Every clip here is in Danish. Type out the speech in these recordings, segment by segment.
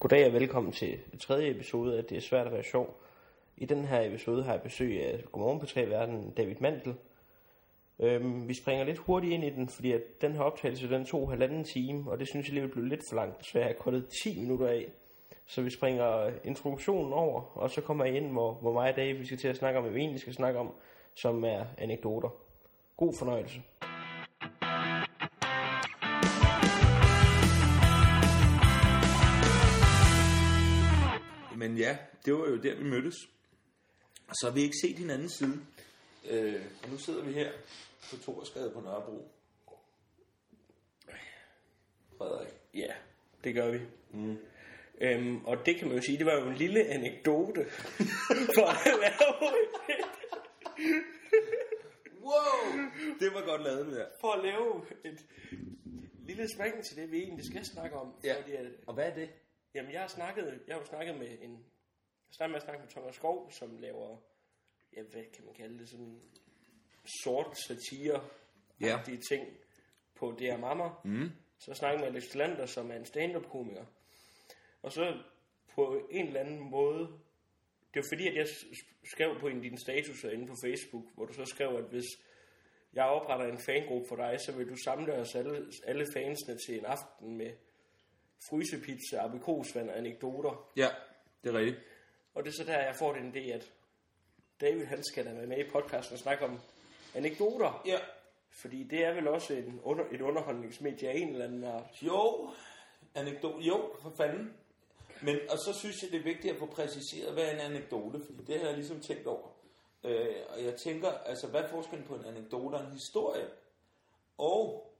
Goddag og velkommen til tredje episode af Det er svært at være sjov. I den her episode har jeg besøg af Godmorgen på tre verden, David Mandel. Øhm, vi springer lidt hurtigt ind i den, fordi at den her optagelse den tog halvanden time, og det synes jeg lige blev lidt for langt, så jeg har kortet 10 minutter af. Så vi springer introduktionen over, og så kommer jeg ind, hvor, hvor mig og David vi skal til at snakke om, hvad vi egentlig skal snakke om, som er anekdoter. God fornøjelse. Men ja, det var jo der, vi mødtes. Og så har vi ikke set hinanden siden. Øh, og nu sidder vi her på Torsgade på Nørrebro. Frederik. Ja, det gør vi. Mm. Øhm, og det kan man jo sige, det var jo en lille anekdote for at lave Wow! Det var godt lavet, det der. for at lave et lille spring til det, vi egentlig skal snakke om. Ja. Fordi at, Og hvad er det? Jamen, jeg har snakket, jeg har jo snakket med en, jeg startede med at snakke med Thomas Skov, som laver, ja, hvad kan man kalde det, sådan sort satire Ja. de ting på DR Mamma. Mm. Så snakkede med Alex Lander, som er en stand-up-komiker. Og så på en eller anden måde, det var fordi, at jeg skrev på en af dine statuser inde på Facebook, hvor du så skrev, at hvis jeg opretter en fangruppe for dig, så vil du samle os alle, alle fansene til en aften med frysepizza, aprikosvand og anekdoter. Ja, det er rigtigt. Og det er så der, jeg får den idé, at David han skal da være med i podcasten og snakke om anekdoter. Ja. Fordi det er vel også en under, et underholdningsmedie af en eller anden art. Jo, anekdote. Jo, for fanden. Men, og så synes jeg, det er vigtigt at få præciseret, hvad er en anekdote, fordi det har jeg ligesom tænkt over. Øh, og jeg tænker, altså, hvad er forskellen på en anekdote og en historie? Og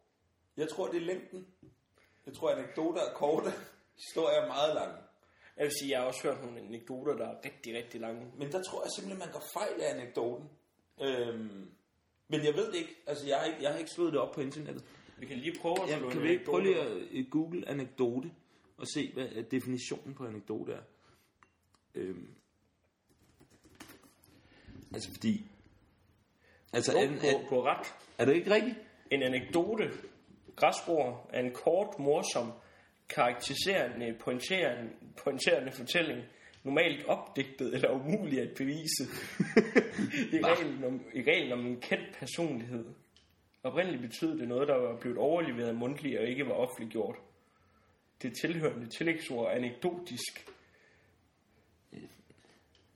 jeg tror, det er længden. Jeg tror, anekdoter er korte, historier er meget lange. Jeg vil sige, jeg har også hørt nogle anekdoter, der er rigtig, rigtig lange. Men der tror jeg simpelthen, man går fejl af anekdoten. Øhm, men jeg ved det ikke. Altså, jeg har ikke, jeg har ikke slået det op på internettet. Vi kan lige prøve at Ja, slå kan en vi ikke prøve lige at øh, google anekdote og se, hvad øh, definitionen på anekdote er? Øhm. Altså fordi... Altså, Jo, er, du, er, du har ret. er det ikke rigtigt? En anekdote, græsord, er en kort, morsom, karakteriserende, pointerende, pointerende fortælling, normalt opdigtet eller umulig at bevise. I, reglen om, I reglen om en kendt personlighed. Oprindeligt betød det noget, der var blevet overleveret mundtligt og ikke var offentliggjort. Det tilhørende tillægsord er anekdotisk.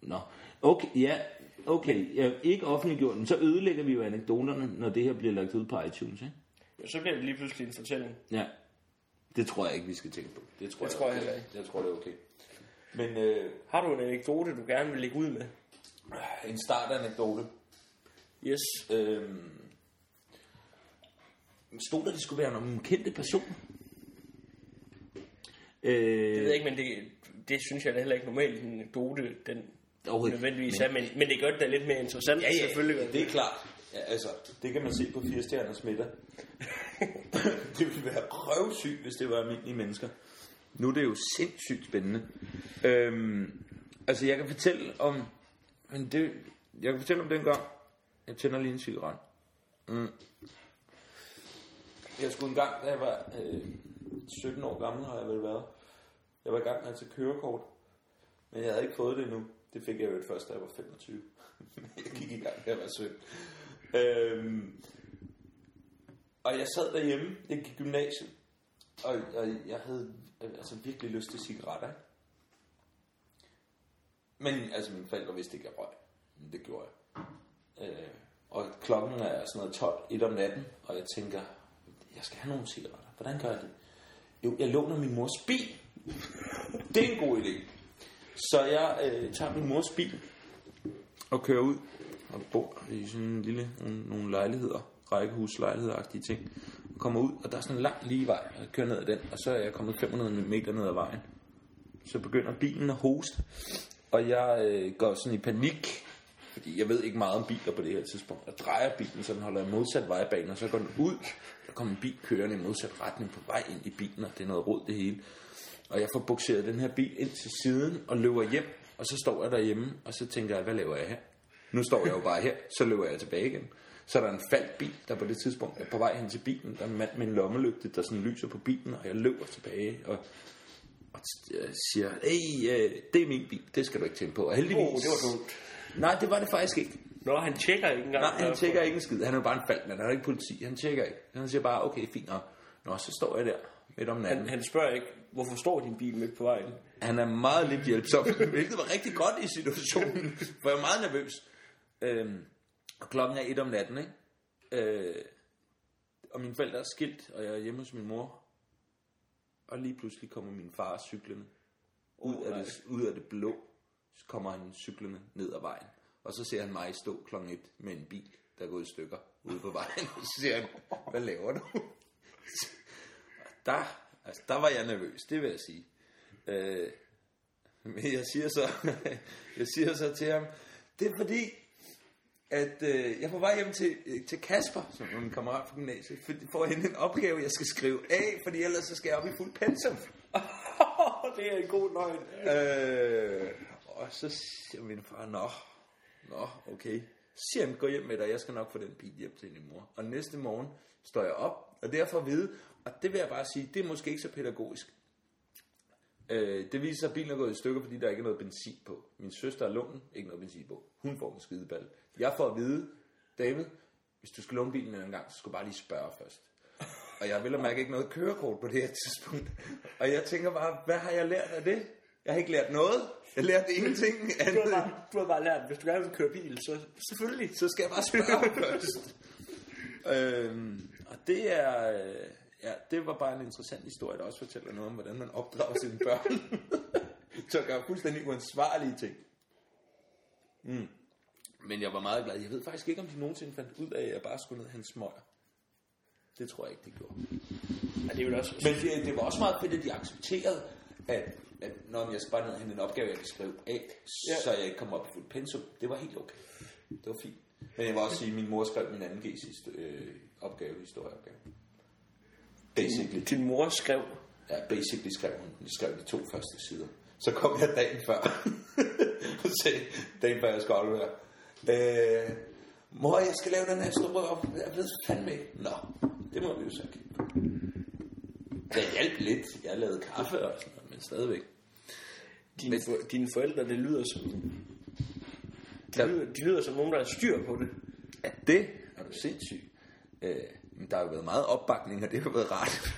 Nå, okay, ja, okay, ja, ikke offentliggjort den, så ødelægger vi jo anekdoterne, når det her bliver lagt ud på iTunes, ikke? Ja, så bliver det lige pludselig en fortælling. Ja. Det tror jeg ikke, vi skal tænke på. Det tror, Det jeg, tror jeg er heller ikke. Jeg tror, det er okay. Men øh, Har du en anekdote, du gerne vil lægge ud med? en startanekdote. Yes. Øhm, stod der, det skulle være en kendte person? Øh, Det ved jeg ikke, men det, det synes jeg da heller ikke normalt, en anekdote, den Overhovedet nødvendigvis er, men, men det gør det da lidt mere interessant, ja, ja, selvfølgelig. gør det er klart. Ja, altså, det kan man se på fire stjerners middag. det ville være røvsygt, hvis det var almindelige mennesker. Nu er det jo sindssygt spændende. Øhm, altså, jeg kan fortælle om... Men det, jeg kan fortælle om den gang. Jeg tænder lige en cigaret. Mm. Jeg skulle en gang, da jeg var øh, 17 år gammel, har jeg vel været. Jeg var i gang med at tage kørekort. Men jeg havde ikke fået det endnu. Det fik jeg jo først, da jeg var 25. jeg gik i gang, da jeg var 17. Øhm, og jeg sad derhjemme, jeg gik i gymnasiet, og, og jeg havde altså virkelig lyst til cigaretter. ikke? Men altså mine forældre vidste ikke, at jeg røg. Men det gjorde jeg. Øh, og klokken er sådan noget 12, 1 om natten, og jeg tænker, jeg skal have nogle cigaretter. Hvordan gør jeg det? Jo, jeg låner min mors bil. Det er en god idé. Så jeg øh, tager min mors bil og kører ud og bor i sådan en lille, nogle, nogle lejligheder, rækkehuslejligheder-agtige ting. Og kommer ud, og der er sådan en lang lige vej, og jeg kører ned ad den, og så er jeg kommet 500 meter ned ad vejen. Så begynder bilen at hoste, og jeg øh, går sådan i panik, fordi jeg ved ikke meget om biler på det her tidspunkt. Jeg drejer bilen, så den holder i modsat vejbane, og så går den ud. Der kommer en bil kørende i modsat retning på vej ind i bilen, og det er noget rod det hele. Og jeg får bukseret den her bil ind til siden og løber hjem, og så står jeg derhjemme, og så tænker jeg, hvad laver jeg her? Nu står jeg jo bare her, så løber jeg tilbage igen. Så er der en faldt bil, der på det tidspunkt er på vej hen til bilen. Der er en mand med en lommelygte, der sådan lyser på bilen, og jeg løber tilbage. Og, og øh, siger, hey, øh, det er min bil, det skal du ikke tænke på. Og heldigvis... Åh, det var dumt. Nej, det var det faktisk ikke. Nå, han tjekker ikke engang. Nej, han tjekker ikke en skid. Han er jo bare en faldmand, han er ikke politi. Han tjekker ikke. Han siger bare, okay, fint nok. Nå, så står jeg der midt om natten. Han, han spørger ikke, hvorfor står din bil midt på vejen? Han er meget lidt hjælpsom, hvilket var rigtig godt i situationen, for jeg var meget nervøs. Øhm, og klokken er et om natten, ikke? Øh, og mine forældre er skilt, og jeg er hjemme hos min mor. Og lige pludselig kommer min far cyklende. Ud, Åh, af, det, ud af det blå, så kommer han cyklende ned ad vejen. Og så ser han mig stå klokken et med en bil, der er gået i stykker ude på vejen. Og så siger han, hvad laver du? Der, altså, der var jeg nervøs, det vil jeg sige. Øh, men jeg siger så, jeg siger så til ham, det er fordi, at øh, jeg er på vej hjem til, øh, til Kasper, som er min kammerat fra gymnasiet, for, for at hente en opgave, jeg skal skrive af, fordi ellers så skal jeg op i fuld pensum. det er en god løgn. Øh, og så siger min far, nå, nå, okay. Så siger han, gå hjem med dig, jeg skal nok få den bil hjem til din mor. Og næste morgen står jeg op, og derfor vide, og det vil jeg bare sige, det er måske ikke så pædagogisk. Øh, det viser sig, at bilen er gået i stykker, fordi der ikke er noget benzin på. Min søster er lånen, ikke noget benzin på. Hun får en skideball. Jeg får at vide, David, hvis du skal låne bilen en gang, så skal du bare lige spørge først. Og jeg vil mærke ikke noget kørekort på det her tidspunkt. Og jeg tænker bare, hvad har jeg lært af det? Jeg har ikke lært noget. Jeg lærte ingenting Du har, andet. bare, du har bare lært, hvis du gerne vil køre bil, så selvfølgelig. Så skal jeg bare spørge først. øhm, og det er... øh, Ja, det var bare en interessant historie, der også fortæller noget om, hvordan man opdrager sine børn. til at gøre fuldstændig uansvarlige ting. Mm. Men jeg var meget glad. Jeg ved faktisk ikke, om de nogensinde fandt ud af, at jeg bare skulle ned hente smøger. Det tror jeg ikke, de gjorde. Ja, det er også... Men det, det var også meget fedt, at de accepterede, at, at når jeg skal bare ned og hente en opgave, jeg kan skrive af, Ja. så jeg ikke kommer op i fuld pensum. Det var helt okay. Det var fint. Men jeg vil også sige, at min mor skrev min anden G's øh, opgave, historieopgave. Basically. Din mor skrev... Ja, basically skrev hun. Skrev de to første sider. Så kom jeg dagen før. og sagde, dagen før jeg skulle aflevere. Øh, mor, jeg skal lave den her store op. Jeg ved fandme ikke. Nå, det må vi jo så kigge på. Det hjalp lidt. Jeg lavede kaffe og sådan noget, men stadigvæk. Dine, for, dine forældre, det lyder som... De lyder, de lyder som nogen, der har styr på det. Ja, det er du sindssyg. Øh, men der har jo været meget opbakning, og det har været rart.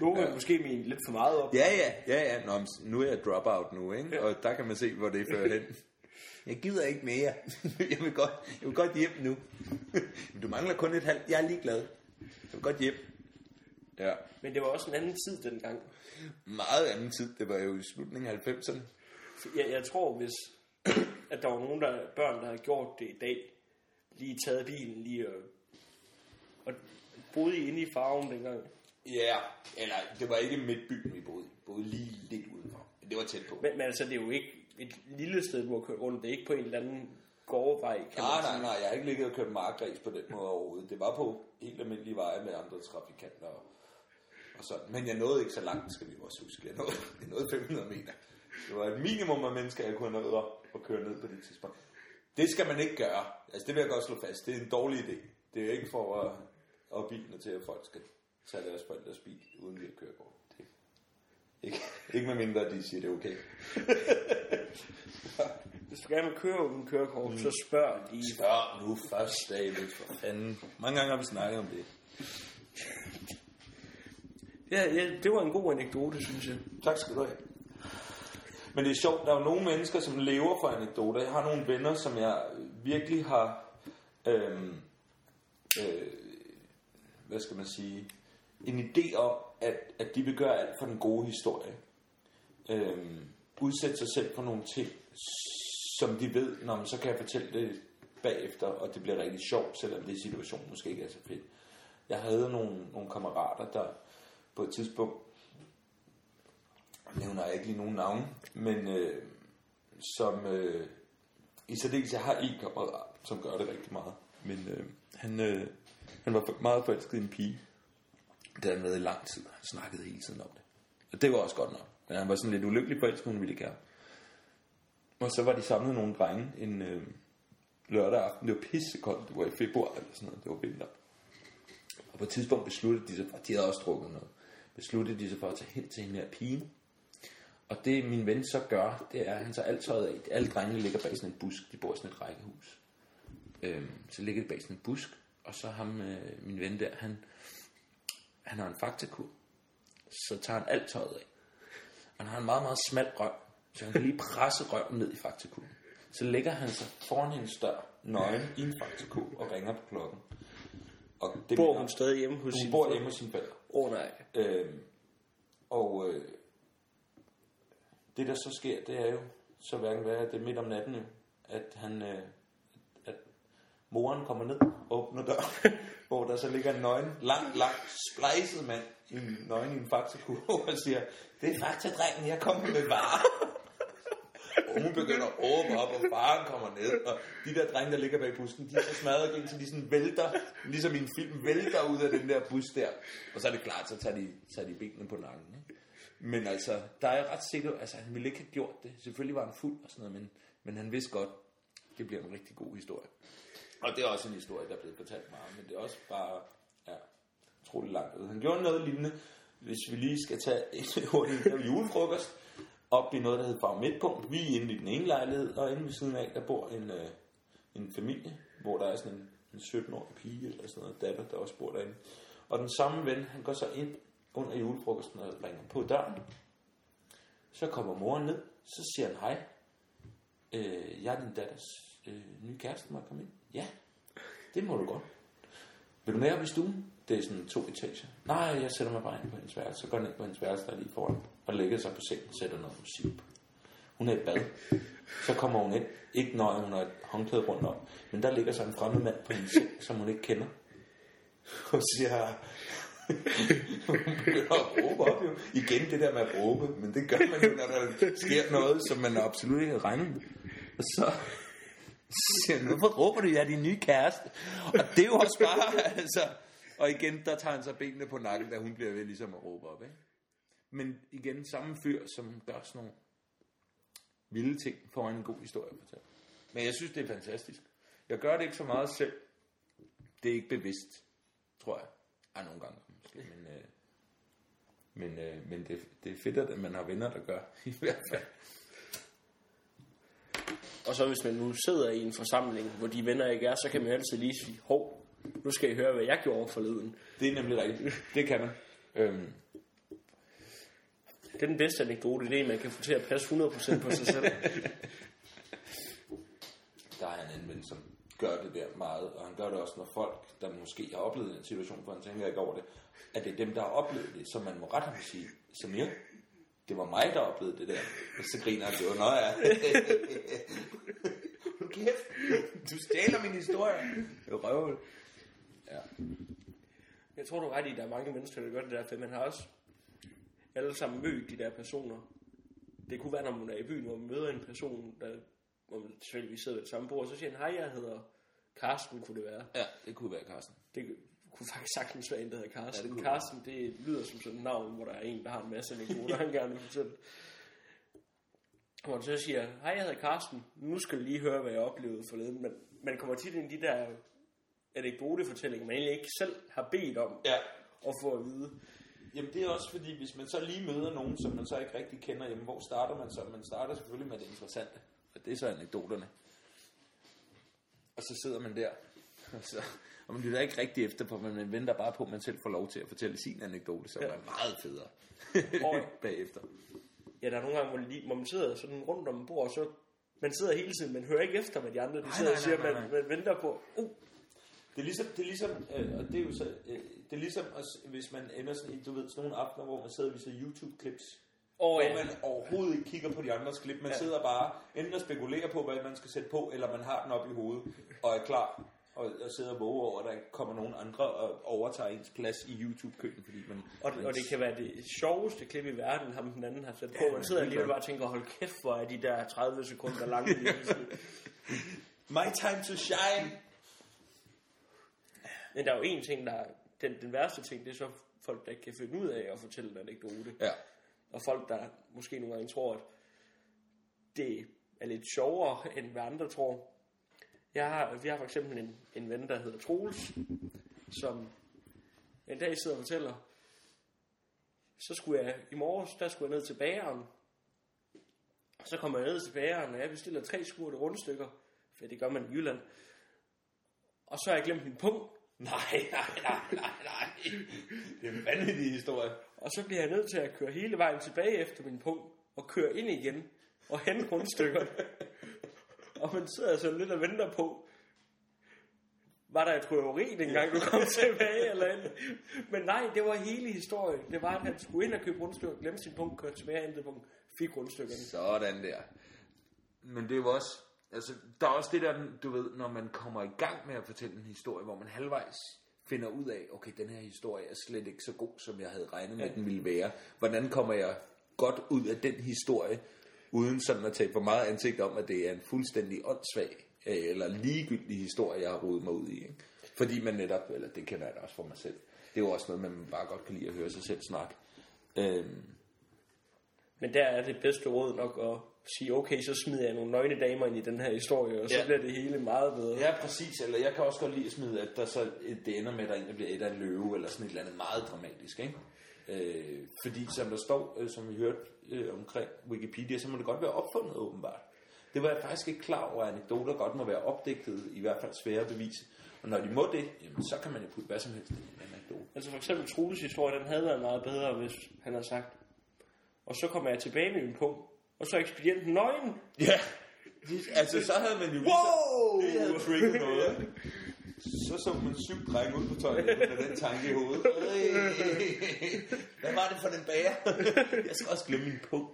Nogle ja. måske med lidt for meget op. Ja, ja, ja, ja. Nå, nu er jeg dropout nu, ikke? Ja. Og der kan man se, hvor det fører hen. Jeg gider ikke mere. jeg, vil godt, jeg vil godt hjem nu. Du mangler kun et halvt. Jeg er ligeglad. Jeg vil godt hjem. Ja. Men det var også en anden tid dengang. Meget anden tid. Det var jo i slutningen af 90'erne. Jeg, jeg tror, hvis at der var nogen der, børn, der havde gjort det i dag, lige taget bilen lige og, og boede I inde i farven dengang. Ja, eller det var ikke midt byen, vi boede boede lige lidt udenfor. Det var tæt på. Men, men altså, det er jo ikke et lille sted, du har kørt rundt. Det er ikke på en eller anden gårdvej, kan Nej, man nej, sige. nej. Jeg har ikke ligget og kørt markgræs på den måde overhovedet. Det var på helt almindelige veje med andre trafikanter og, og sådan. Men jeg nåede ikke så langt, skal vi også huske. Jeg nåede, jeg nåede 500 meter. Det var et minimum af mennesker, jeg kunne have nået at køre ned på det tidspunkt. Det skal man ikke gøre. Altså, det vil jeg godt slå fast. Det er en dårlig idé. Det er ikke for at, at bilene til, at folk skal tage deres forældres bil, uden de har kørekort. Det, ikke, ikke med mindre, at de siger, det er okay. Hvis du gerne vil køre uden kørekort, mm. så spørg lige. Spørg nu først, David, for fanden. Mange gange har vi snakket om det. Ja, ja, det var en god anekdote, synes jeg. Tak skal du have. Men det er sjovt, der er jo nogle mennesker, som lever for anekdoter. Jeg har nogle venner, som jeg virkelig har, øhm, øh, hvad skal man sige, en idé om, at, at de vil gøre alt for den gode historie. Øhm, udsætte sig selv for nogle ting, som de ved, når man så kan jeg fortælle det bagefter, og det bliver rigtig sjovt, selvom det situation måske ikke er så fedt. Jeg havde nogle, nogle kammerater, der på et tidspunkt nævner jeg ikke lige nogen navne, men øh, som øh, i særdeleshed har en kammerat, som gør det rigtig meget. Men øh, han, øh, han var meget forelsket i en pige. Det havde han været i lang tid. Han snakkede hele tiden om det. Og det var også godt nok. Men han var sådan lidt ulykkelig forelsket, hun ville gerne. Og så var de samlet nogle drenge en øh, lørdag aften. Det var pissekoldt. Det var i februar eller sådan noget. Det var vinter. Og på et tidspunkt besluttede de sig, at de havde også drukket noget. besluttede de sig for at tage hen til hende her pige. Og det min ven så gør, det er, at han tager alt tøjet af. Alle drengene ligger bag sådan en busk. De bor i sådan et rækkehus. Øhm, så ligger de bag sådan en busk. Og så ham, øh, min ven der, han, han har en faktakur. Så tager han alt tøjet af. Og han har en meget, meget smal røv. Så han kan lige presse røven ned i faktakuren. Så lægger han sig foran hendes dør, nøgen i en faktakur, og ringer på klokken. Og det Bor hun stadig hjemme hos hun sin bor hjemme hos sine forældre. Åh oh, nej. Øhm, og øh, det der så sker, det er jo så hverken hvad det er midt om natten jo, at han, øh, at moren kommer ned og åbner døren, hvor der så ligger en nøgen, lang, lang, splejset mand i en nøgen i en faktakurve, og siger, det er faktadrengen, jeg kommer med varer. Og hun begynder at åbne op, og faren kommer ned, og de der drenge, der ligger bag busken, de er så smadret igen, så de sådan vælter, ligesom i en film, vælter ud af den der bus der. Og så er det klart, så tager de, tager de benene på nakken. Ikke? Men altså, der er jeg ret sikker, altså han ville ikke have gjort det. Selvfølgelig var han fuld og sådan noget, men, men han vidste godt, det bliver en rigtig god historie. Og det er også en historie, der er blevet fortalt meget, men det er også bare, ja, utrolig langt ud. Han gjorde noget lignende, hvis vi lige skal tage et hurtigt julefrokost, op i noget, der hedder Farm Midtpunkt. Vi er inde i den ene lejlighed, og inde ved siden af, der bor en, øh, en familie, hvor der er sådan en, en 17-årig pige, eller sådan noget, datter, der også bor derinde. Og den samme ven, han går så ind under julefrokosten og ringer på døren. Så kommer moren ned, så siger han hej. Øh, jeg er din datters øh, nye kæreste, må jeg komme ind? Ja, det må du godt. Vil du med op i stuen? Det er sådan to etager. Nej, jeg sætter mig bare ind på hendes værelse. Så går ned på hendes værelse, der er lige foran. Og lægger sig på sengen og sætter noget musik på. Hun er i bad. Så kommer hun ind. Ikke når hun har et håndklæde rundt om. Men der ligger så en fremmed mand på hendes seng, som hun ikke kender. Og siger... hun råbe op jo. Igen det der med at råbe. Men det gør man jo, når der sker noget, som man absolut ikke havde regnet med. Og så så siger han, hvorfor råber du, jeg er din nye kæreste? Og det er jo også bare, altså... Og igen, der tager han så benene på nakken, da hun bliver ved ligesom at råbe op, ikke? Men igen, samme fyr, som gør sådan nogle vilde ting, får en god historie at fortælle. Men jeg synes, det er fantastisk. Jeg gør det ikke så meget selv. Det er ikke bevidst, tror jeg. Ej, nogle gange måske, men... Øh, men, øh, men det, det er fedt, at man har venner, der gør, i hvert fald. Og så hvis man nu sidder i en forsamling, hvor de venner ikke er, så kan man altid lige sige, hov, nu skal I høre, hvad jeg gjorde forleden. Det er nemlig rigtigt. Det kan man. Øhm, Det er den bedste anekdote, det er, man kan få til at passe 100% på sig selv. der er en anden ven, som gør det der meget, og han gør det også, når folk, der måske har oplevet en situation, for han tænker ikke over det, at det er dem, der har oplevet det, så man må ret ham sige, Samir, det var mig, der oplevede det der. Og så griner han jo, nå ja. Hold kæft, du stjæler min historie. Det er røvhul. Ja. Jeg tror du er ret i, at der er mange mennesker, der gør det der, for man har også alle sammen mødt de der personer. Det kunne være, når man er i byen, hvor man møder en person, der, hvor man tilfældigvis sidder ved det samme bord, og så siger han, hej, jeg hedder Karsten, kunne det være. ja, det kunne være Carsten. Det kunne faktisk sagtens være en, der hedder Karsten. Ja, det Karsten, det lyder som sådan et navn, hvor der er en, der har en masse anekdoter, han gerne vil fortælle. Hvor han så siger, hej, jeg hedder Karsten, nu skal du lige høre, hvad jeg oplevede forleden. Men man kommer tit ind i de der anekdotefortællinger, man egentlig ikke selv har bedt om Ja. at få at vide. Jamen det er også fordi, hvis man så lige møder nogen, som man så ikke rigtig kender, jamen hvor starter man så? Man starter selvfølgelig med det interessante, og det er så anekdoterne. Og så sidder man der, og, så, og man lytter ikke rigtig efter på, men man venter bare på, at man selv får lov til at fortælle sin anekdote, som Ja. er meget federe Og- bagefter. Ja, der er nogle gange, hvor, lige, hvor man sidder sådan rundt om bord, og så man sidder hele tiden, man hører ikke efter, hvad de andre de Nej, sidder nej, og siger, nej, nej, man, man venter på, uh, Det er ligesom, det er ligesom øh, og det er jo så, øh, det er ligesom, s- hvis man ender sådan i, du ved, sådan nogle aftener, hvor man sidder og viser YouTube-clips, hvor ja, man overhovedet ikke kigger på de andres klip. Man ja. sidder bare enten og spekulerer på, hvad man skal sætte på, eller man har den op i hovedet, og er klar og, og sidder og våger over, at der kommer nogen andre og overtager ens plads i YouTube-køen, fordi man... og, og det kan være det sjoveste klip i verden, ham den anden har sat på. Ja, Man sidder alligevel bare og tænker, hold kæft, hvor er de der 30 sekunder lange. My time to shine! Men der er jo en ting, der er, den, den værste ting, det er så folk, der ikke kan finde ud af at fortælle en anekdote. Ja. Og folk, der måske nogle gange tror, at det er lidt sjovere, end hvad andre tror. Jeg har, vi har for eksempel en, en ven, der hedder Troels, som en dag sidder og fortæller, så skulle jeg i morges, der skulle jeg ned til bageren. Så kommer jeg ned til bageren, og jeg bestiller tre smurte rundstykker, for det gør man i Jylland. Og så har jeg glemt min punkt, Nej, nej, nej, nej, nej. Det er en vanvittig historie. og så bliver jeg nødt til at køre hele vejen tilbage efter min punkt, og køre ind igen, og hente rundstykkerne. Og man sidder så lidt og venter på, var der et røveri, dengang du kom tilbage, eller andet. Men nej, det var hele historien. Det var, at han skulle ind og købe rundstykker, glemte sin punkt, kørte tilbage og punkt, fik rundstykkerne. Sådan der. Men det er jo også, altså, der er også det der, du ved, når man kommer i gang med at fortælle en historie, hvor man halvvejs finder ud af, okay, den her historie er slet ikke så god, som jeg havde regnet med, den ville være. Hvordan kommer jeg godt ud af den historie, uden sådan at tage for meget ansigt om, at det er en fuldstændig åndssvag øh, eller ligegyldig historie, jeg har rodet mig ud i. Ikke? Fordi man netop, eller det kender jeg da også for mig selv, det er jo også noget, man bare godt kan lide at høre sig selv snakke. Øhm, Men der er det bedste råd nok at sige, okay, så smider jeg nogle nøgne damer ind i den her historie, og så Ja. bliver det hele meget bedre. Ja, præcis. Eller jeg kan også godt lide at smide, at der så det ender med, at der egentlig bliver et af en løve, eller sådan et eller andet meget dramatisk, ikke? Øh, fordi som der står, øh, som vi hørte øh, omkring Wikipedia, så må det godt være opfundet åbenbart. Det var jeg faktisk ikke klar over, at anekdoter godt må være opdigtet, i hvert fald svære at bevise. Og når de må det, jamen, så kan man jo putte hvad som helst i en anekdote. Altså for eksempel Trules historie, den havde været meget bedre, hvis han havde sagt, og så kommer jeg tilbage med min punkt, og så er ekspedienten nøgen. Ja, altså så havde man jo Wow! Det havde trigget noget. Så så man syv drenge ud på toilettet med den tanke i hovedet. Hvad var det for den bager? Jeg skal også glemme min punkt.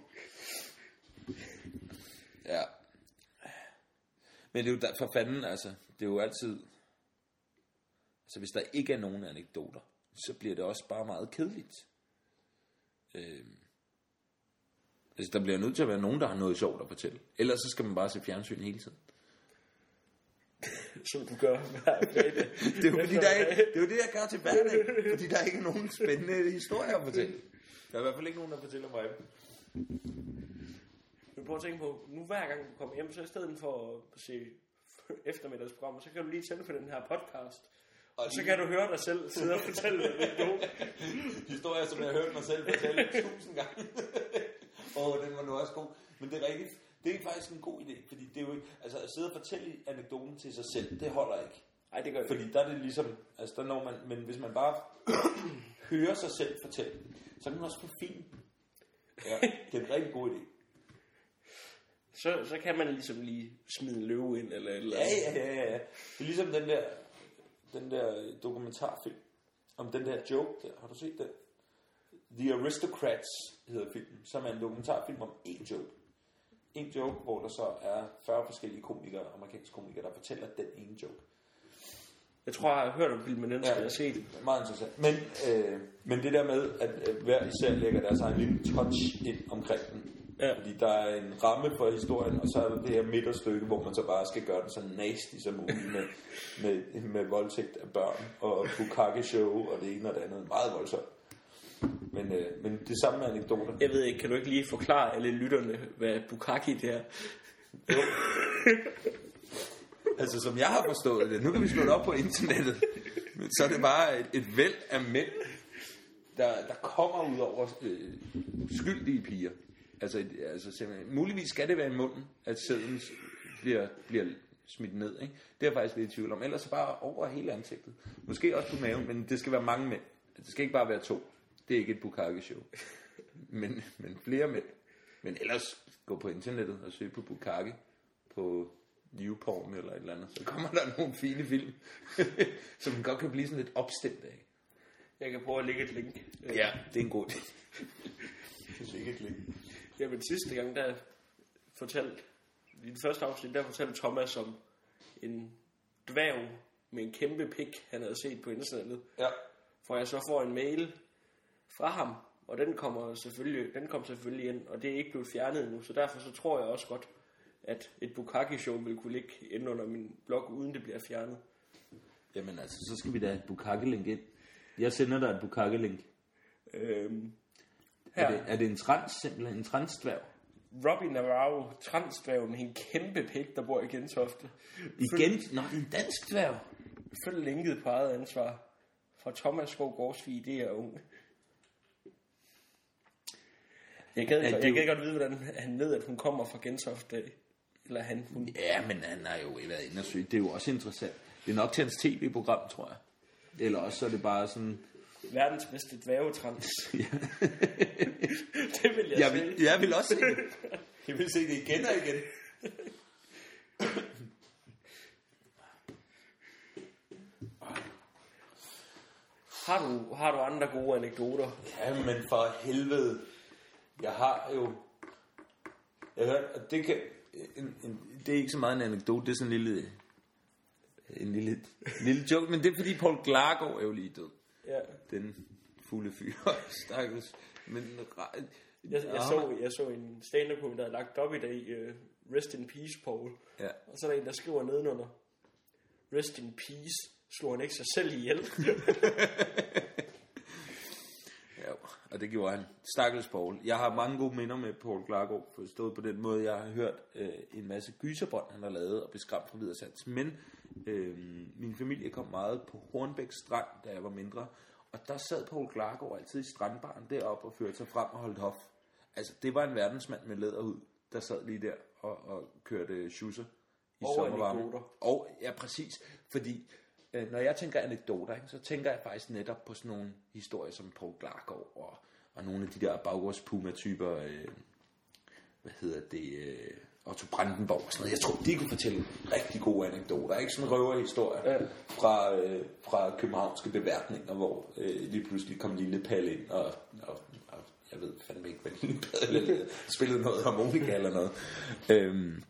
Ja. Men det er jo der, for fanden, altså, det er jo altid... Altså, hvis der ikke er nogen anekdoter, så bliver det også bare meget kedeligt. Øh, Altså, der bliver nødt til at være nogen, der har noget sjovt at fortælle. Ellers så skal man bare se fjernsyn hele tiden. Som du gør hver fredag. Det er jo, fordi, der er, det er jo det, jeg gør til hverdag. Fordi der er ikke nogen spændende historier at fortælle. Der er i hvert fald ikke nogen, der fortæller mig. Men prøv at tænke på, nu hver gang du kommer hjem, så i stedet for at se eftermiddagsprogrammer, så kan du lige tænde for den her podcast. Og så kan du høre dig selv sidde og fortælle anekdote. Historier, som jeg har hørt mig selv fortælle tusind gange. Åh, oh, den var nu også god. Men det er rigtigt. Det er faktisk en god idé, fordi det er jo ikke, altså at sidde og fortælle anekdoten til sig selv, det holder ikke. Nej, det gør jeg Fordi der er det ligesom, altså der når man, men hvis man bare hører sig selv fortælle, så er den også for fin. Ja, det er en rigtig god idé. Så, så kan man ligesom lige smide en løve ind, eller eller Ja, ja, ja, ja. Det er ligesom den der, den der dokumentarfilm om den der joke der. Har du set den? The Aristocrats hedder filmen, som er en dokumentarfilm om en joke. En joke, hvor der så er 40 forskellige komikere, amerikanske komikere, der fortæller den ene joke. Jeg tror, jeg har hørt om filmen, den skal jeg se det. Meget interessant. Men, øh, men det der med, at øh, hver især lægger deres egen lille touch ind omkring den. Ja. Fordi der er en ramme for historien, og så er der det her midterstykke, hvor man så bare skal gøre den så nasty som muligt med, med, med voldtægt af børn og bukake show og det ene og det andet. Meget voldsomt. Men, øh, men det samme med anekdoter. Jeg ved ikke, kan du ikke lige forklare alle lytterne, hvad Bukaki det er? Altså som jeg har forstået det, nu kan vi slå det op på internettet, men så er det bare et, et væld af mænd, der, der kommer ud over øh, skyldige piger. Altså, altså simpelthen, muligvis skal det være i munden, at sæden bliver, bliver smidt ned. Ikke? Det er jeg faktisk lidt i tvivl om. Ellers så bare over hele ansigtet. Måske også på maven, men det skal være mange mænd. Det skal ikke bare være to. Det er ikke et bukake-show. Men, men flere mænd. Men ellers gå på internettet og søg på bukake på YouPorn eller et eller andet. Så kommer der nogle fine film, som man godt kan blive sådan lidt opstemt af. Jeg kan prøve at lægge et link. Ja, det er en god idé. er sikkert lidt. Jamen sidste gang, der fortalte, i det første afsnit, der fortalte Thomas om en dværg med en kæmpe pik, han havde set på internettet. Ja. For jeg så får en mail fra ham, og den kommer selvfølgelig, den kom selvfølgelig ind, og det er ikke blevet fjernet endnu, så derfor så tror jeg også godt, at et Bukaki-show vil kunne ligge inde under min blog, uden det bliver fjernet. Jamen altså, så skal vi da have et bukake-link ind. Jeg sender dig et bukake-link. Øhm, Er det, er det en trans, simpelthen en transdværg? Robbie Navarro, transdværgen med en kæmpe pik, der bor i Gentofte. Igen? Nå, en dansk dværg. Følg linket på eget ansvar fra Thomas Skov Gårdsvig, det er ung. Jeg gad, er jeg jo- gad godt vide, hvordan han ved, at hun kommer fra Gentofte. Eller han, hun. Ja, men han har jo været inde og søge. Det er jo også interessant. Det er nok til hans tv-program, tror jeg. Eller også så er det bare sådan... Verdens bedste dværgetrans. Ja. det vil jeg, Jeg sige. vil, jeg vil også se det. Jeg vil se det igen og igen. Har du, har du andre gode anekdoter? Ja, men for helvede. Jeg har jo... Jeg har hørt, og det kan... En, en, det er ikke så meget en anekdote, det er sådan en lille... En lille, en lille joke, men det er fordi Paul Glargaard er jo lige død. Ja. Den fulde fyr. Stakkels. Men Jeg, jeg, så, jeg så en stand-up der havde lagt op i dag, uh, Rest in Peace, Paul. Ja. Og så er der en, der skriver nedenunder, Rest in Peace, slår han ikke sig selv ihjel? Ja, og det gjorde han. Stakkels Paul. Jeg har mange gode minder med Paul Klargaard, forstået på den måde, jeg har hørt øh, en masse gyserbånd, han har lavet og beskræmt fra Videresands. Men øh, min familie kom meget på Hornbæk Strand, da jeg var mindre. Og der sad Paul Klargaard altid i strandbaren deroppe og førte sig frem og holdt hof. Altså, det var en verdensmand med læderhud, der sad lige der og, og kørte schusser i Og sommervarmen. Og ja, præcis. Fordi øh, når jeg tænker anekdoter, ikke, så tænker jeg faktisk netop på sådan nogle historier som Paul Glargaard og, og nogle af de der baggårdspuma-typer, øh, hvad hedder det, øh, Otto Brandenborg og sådan noget. Jeg tror, de kunne fortælle rigtig gode anekdoter. Ikke sådan røverhistorier Ja. fra, øh, fra københavnske beværtninger, hvor øh, lige pludselig kom Lille Palle ind og, og, og jeg ved fandme ikke, hvad Lille Palle spillede noget harmonika eller noget. Øhm,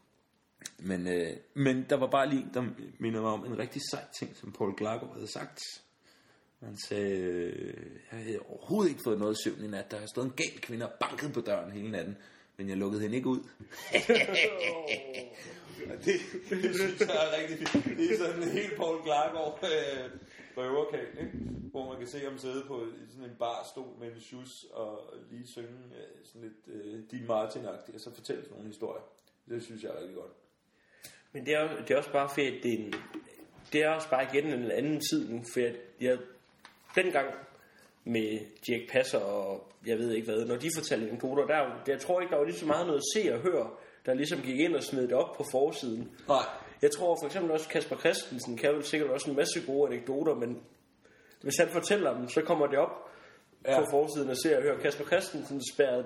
men, øh, men der var bare lige, der minder mig om en rigtig sej ting, som Paul Glargaard havde sagt. Han sagde, øh, jeg havde overhovedet ikke fået noget søvn i nat. Der har stået en gal kvinde og banket på døren hele natten. Men jeg lukkede hende ikke ud. Det, det synes jeg er rigtig fint. Det er sådan en helt Paul Glargaard øh, ikke? hvor man kan se ham sidde på sådan en barstol med en shoes og lige synge øh, sådan lidt øh, Dean Martin-agtigt, og så fortælle sådan nogle historier. Det synes jeg er rigtig godt. Men det er, det er også bare fedt, det er, en, det er også bare igen en anden tid nu, for jeg, jeg, dengang med Jack Passer og jeg ved ikke hvad, når de fortalte anekdoter, der, er jeg tror ikke, der var lige så meget noget at se og høre, der ligesom gik ind og smed det op på forsiden. Nej, Jeg tror for eksempel også, Kasper Christensen kan vel sikkert også en masse gode anekdoter, men hvis han fortæller dem, så kommer det op Ja. på forsiden og ser og hører Kasper Christensen spærret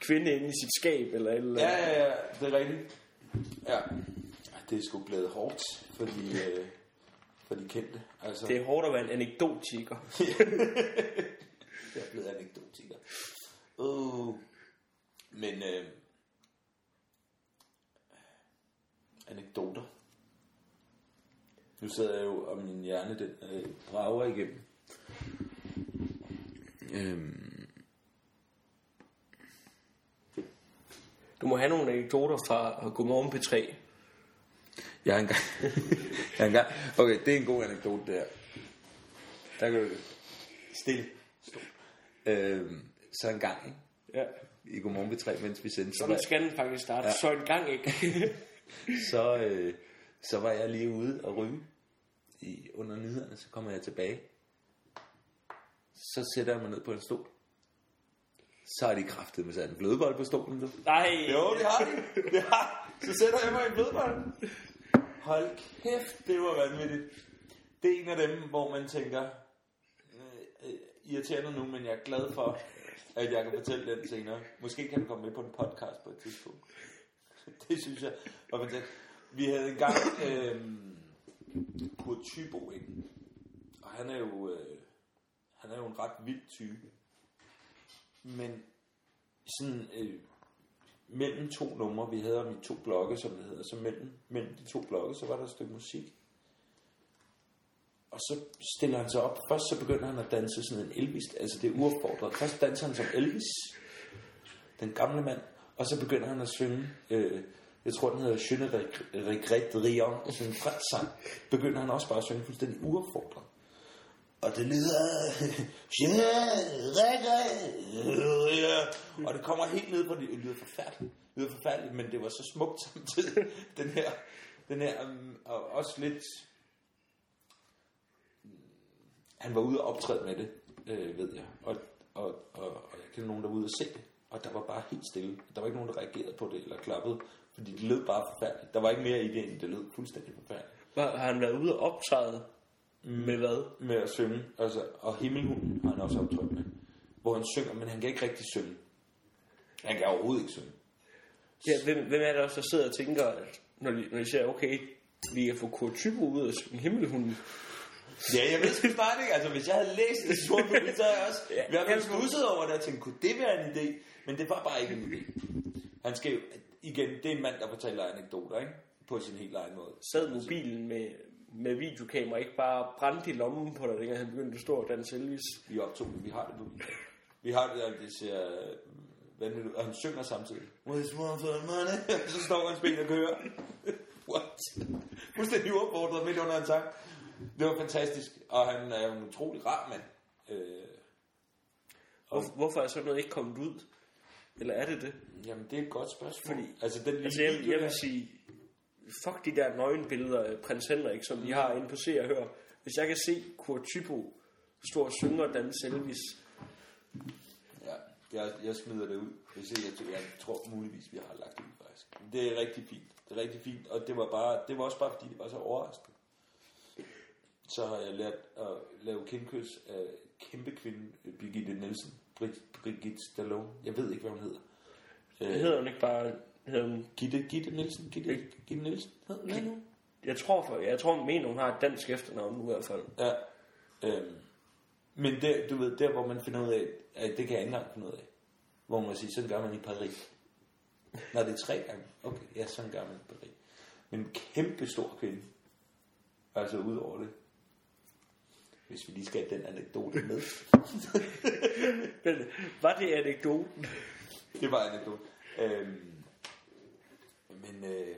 kvinde inde i sit skab, eller eller Ja, ja, ja, det er rigtigt. Ja. Det er sgu blevet hårdt for de, øh, for de kendte. Altså, Det er hårdt at være en anekdotiker. Jeg er blevet anekdotiker. Uh. Men øh, anekdoter. Nu sidder jeg jo, og min hjerne den øh, brager igennem. Øhm, Du må have nogle anekdoter fra Godmorgen P3. Jeg har engang... jeg har engang... Okay, det er en god anekdote der. Der kan du... Stille. Øhm, så en gang, ikke? Ja. I Godmorgen B3, mens vi sendte, så Sådan skal den faktisk starte. Ja. Ja. Så en gang ikke. så, øh, så var jeg lige ude og ryge i, under nyhederne, så kommer jeg tilbage. Så sætter jeg mig ned på en stol. Så har de kraftet med sat en blødbold på stolen. Du. Nej. Jo, det har de. Det har. Så sætter jeg mig i en blødbold. Hold kæft, det var vanvittigt. Det er en af dem, hvor man tænker, øh, øh, irriterende nu, men jeg er glad for, at jeg kan fortælle den senere. Måske kan den komme med på en podcast på et tidspunkt. Det synes jeg var fantastisk. Vi havde engang øh, Kurt Thybo ind. Og han er jo, øh, han er jo en ret vild type. Men sådan øh, mellem to numre, vi havde om i to blokke, som det hedder, så mellem, mellem de to blokke, så var der et stykke musik. Og så stiller han sig op. Først så begynder han at danse sådan en Elvis, altså det er uopfordret. Først danser han som Elvis, den gamle mand, og så begynder han at synge, øh, jeg tror den hedder Je ne regrette rien, sådan en fransk sang, begynder han også bare at synge fuldstændig uopfordret. Og det lyder... Og det kommer helt ned på det. Det lyder forfærdeligt. Det lyder forfærdeligt, men det var så smukt samtidig. Den her, den her um, og også lidt... Han var ude og optræde med det, øh, ved jeg. Og, og, og, og jeg kender nogen, der var ude og se det. Og der var bare helt stille. Der var ikke nogen, der reagerede på det eller klappede. Fordi det lød bare forfærdeligt. Der var ikke mere i det, end det lød fuldstændig forfærdeligt. Har han været ude og optræde med hvad? Med at synge. Altså, og Himmelhunden har han også optrådt med. Hvor han synger, men han kan ikke rigtig synge. Han kan overhovedet ikke synge. Ja, hvem, hvem er det også, der sidder og tænker, at når de, når de siger, okay, vi kan få Kurt Tybo ud og synge Himmelhunden. Ja, jeg ved sgu snart ikke. Altså, hvis jeg havde læst det sort det, så havde jeg også Ja, jeg havde stusset over det og tænkt, kunne det være en idé? Men det var bare ikke en idé. Han skrev, igen, det er en mand, der fortæller anekdoter, ikke? På sin helt egen måde. Sad mobilen med, med videokamera ikke bare brændt i lommen på dig, dengang han begyndte at stå og danse Elvis. Vi optog det, vi har det video. Vi har det, og det ser vanvittigt ud. Og han synger samtidig. What's more for money? Så står han spil og kører. What? Fuldstændig uopfordret midt under en sang. Det var fantastisk. Og han er jo en utrolig rar mand. Øh, Hvor, hvorfor er så noget ikke kommet ud? Eller er det det? Jamen, det er et godt spørgsmål. Fordi- altså, den lille Altså, jeg, jeg vil sige, fuck de der nøgenbilleder af prins Henrik, som de har inde på Se og Hør. Hvis jeg kan se Kurt Typo stå og synge og danse Elvis, Ja, jeg, jeg smider det ud. Hvis jeg, jeg, jeg tror muligvis, vi har lagt det ud, faktisk. Det er rigtig fint. Det er rigtig fint. Og det var, bare, det var også bare, fordi det var så overraskende. Så har jeg lært at lave kindkys af kæmpe kvinde, Birgitte Nielsen. Brigitte Stallone. Jeg ved ikke, hvad hun hedder. det hedder hun ikke bare... Hun, Gitte, Gitte Nielsen. Gitte, Gitte Nielsen. Hedder hun nu? jeg tror, for, jeg tror, mener, hun har et dansk efternavn nu i hvert fald. Ja. Øhm, men det, du ved, der hvor man finder ud af, at det kan jeg ikke engang finde ud af. Hvor man siger, sådan gør man i Paris. Når det er tre gange. Okay, ja, sådan gør man i Paris. Men en kæmpe stor kvinde. Altså ud over det. Hvis vi lige skal have den anekdote med. Men var det anekdoten? det var anekdote. Øhm, men øh,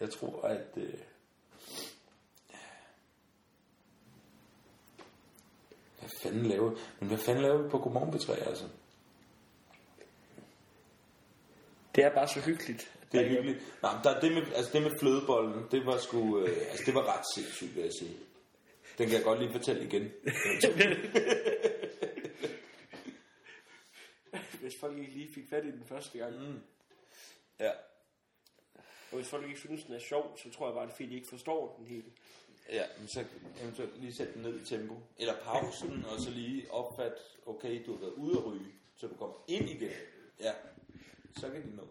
jeg tror, at... Øh, hvad fanden laver Men hvad fanden laver vi på Godmorgen P3, altså? Det er bare så hyggeligt. Det er hyggeligt. Nej, men der er det med, altså det med flødebollen, det var sgu, øh, altså det var ret sindssygt, vil jeg sige. Den kan jeg godt lige fortælle igen. Hvis folk ikke lige fik fat i den første gang. Mm. Ja. Og hvis folk ikke synes, den er sjov, så tror jeg bare, det er fordi, de ikke forstår den helt. Ja, men så eventuelt lige sætte den ned i tempo. Eller pausen, og så lige opfat, okay, du har været ude at ryge, så du kommer ind igen. Ja, så kan de nå.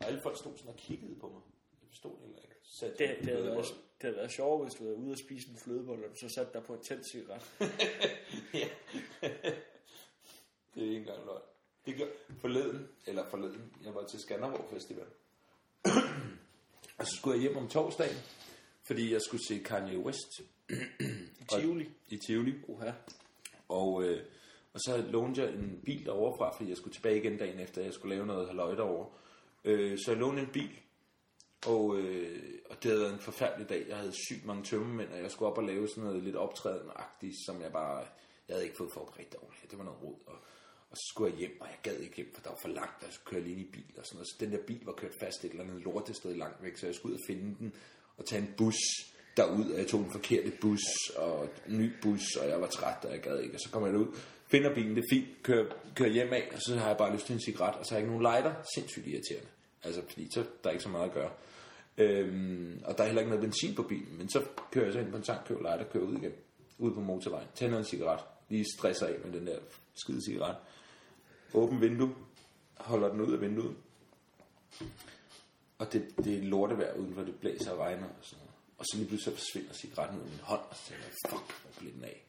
Og alle folk stod sådan og kiggede på mig. Jeg forstod det heller ikke. Satte Det, det, havde været, det havde været sjovt, hvis du havde ude og spise en flødebolle, og du så satte dig på en tændt cigaret. ja. det er ikke engang løgn. Det gør forleden, eller forleden, jeg var til Skanderborg Festival. og så skulle jeg hjem om torsdagen, fordi jeg skulle se Kanye West I Tivoli. i Tivoli. Oha. Og, øh, og så lånte jeg en bil derovre fra, fordi jeg skulle tilbage igen dagen efter, jeg skulle lave noget halvøj derovre. Øh, så jeg lånte en bil, og, øh, og det havde været en forfærdelig dag. Jeg havde sygt mange tømmemænd, og jeg skulle op og lave sådan noget lidt optrædenagtigt, som jeg bare, jeg havde ikke fået forberedt ordentligt. Det var noget rod. Og, og så skulle jeg hjem, og jeg gad ikke hjem, for der var for langt, og jeg kørte køre alene i bil og sådan noget. Så den der bil var kørt fast et eller andet lortested langt væk, så jeg skulle ud og finde den, og tage en bus derud, og jeg tog den forkerte bus, og en ny bus, og jeg var træt, og jeg gad ikke. Og så kommer jeg ud, finder bilen, det er fint, kører, kører hjem af, og så har jeg bare lyst til en cigaret, og så har jeg ikke nogen lighter. Sindssygt irriterende. Altså, fordi så der er ikke så meget at gøre. Øhm, og der er heller ikke noget benzin på bilen, men så kører jeg så ind på en tank, kører lighter, kører ud igen, ud på motorvejen, tænder en cigaret, lige stresser af med den der skide cigaret, åbent vindue, holder den ud af vinduet, og det, det er lortevejr udenfor, det blæser og regner og sådan noget. Og så lige pludselig så forsvinder cigaretten ud af min hånd, og så tænker jeg, fuck, hvor blev den af?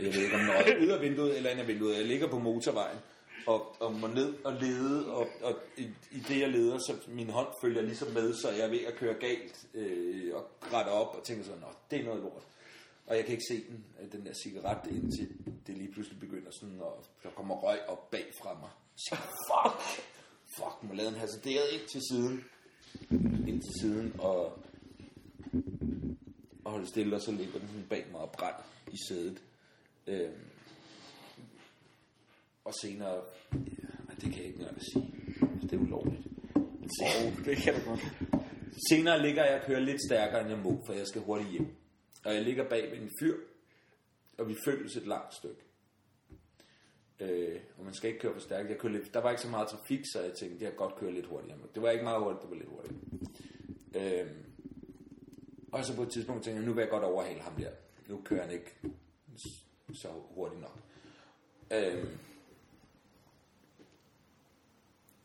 Jeg ved ikke, om den er ud af vinduet eller ind af vinduet. Jeg ligger på motorvejen og, og må ned og lede, og, og i, i det jeg leder, så min hånd følger ligesom med, så jeg er ved at køre galt øh, og rette op og tænker sådan, nå, det er noget lort. Og jeg kan ikke se den, øh, den der cigaret, indtil det lige pludselig begynder sådan, og der kommer røg op bag fra mig. Så fuck, fuck, må lade den hasarderet ind til siden, ind til siden, og, og holde stille, og så ligger den sådan bag mig og brænder i sædet. Øhm, og senere, ja, det kan jeg ikke engang sige, det er ulovligt. Oh, det kan du godt. Senere ligger jeg og kører lidt stærkere, end jeg må, for jeg skal hurtigt hjem. Og jeg ligger bag ved en fyr, og vi følges et langt stykke. Øh, og man skal ikke køre for stærkt. Jeg kørte lidt, der var ikke så meget trafik, så jeg tænkte, jeg kan godt køre lidt hurtigere. Det var ikke meget hurtigt, det var lidt hurtigt. Øh, og så på et tidspunkt tænkte jeg, nu vil jeg godt overhale ham der. Nu kører han ikke så hurtigt nok. Øh,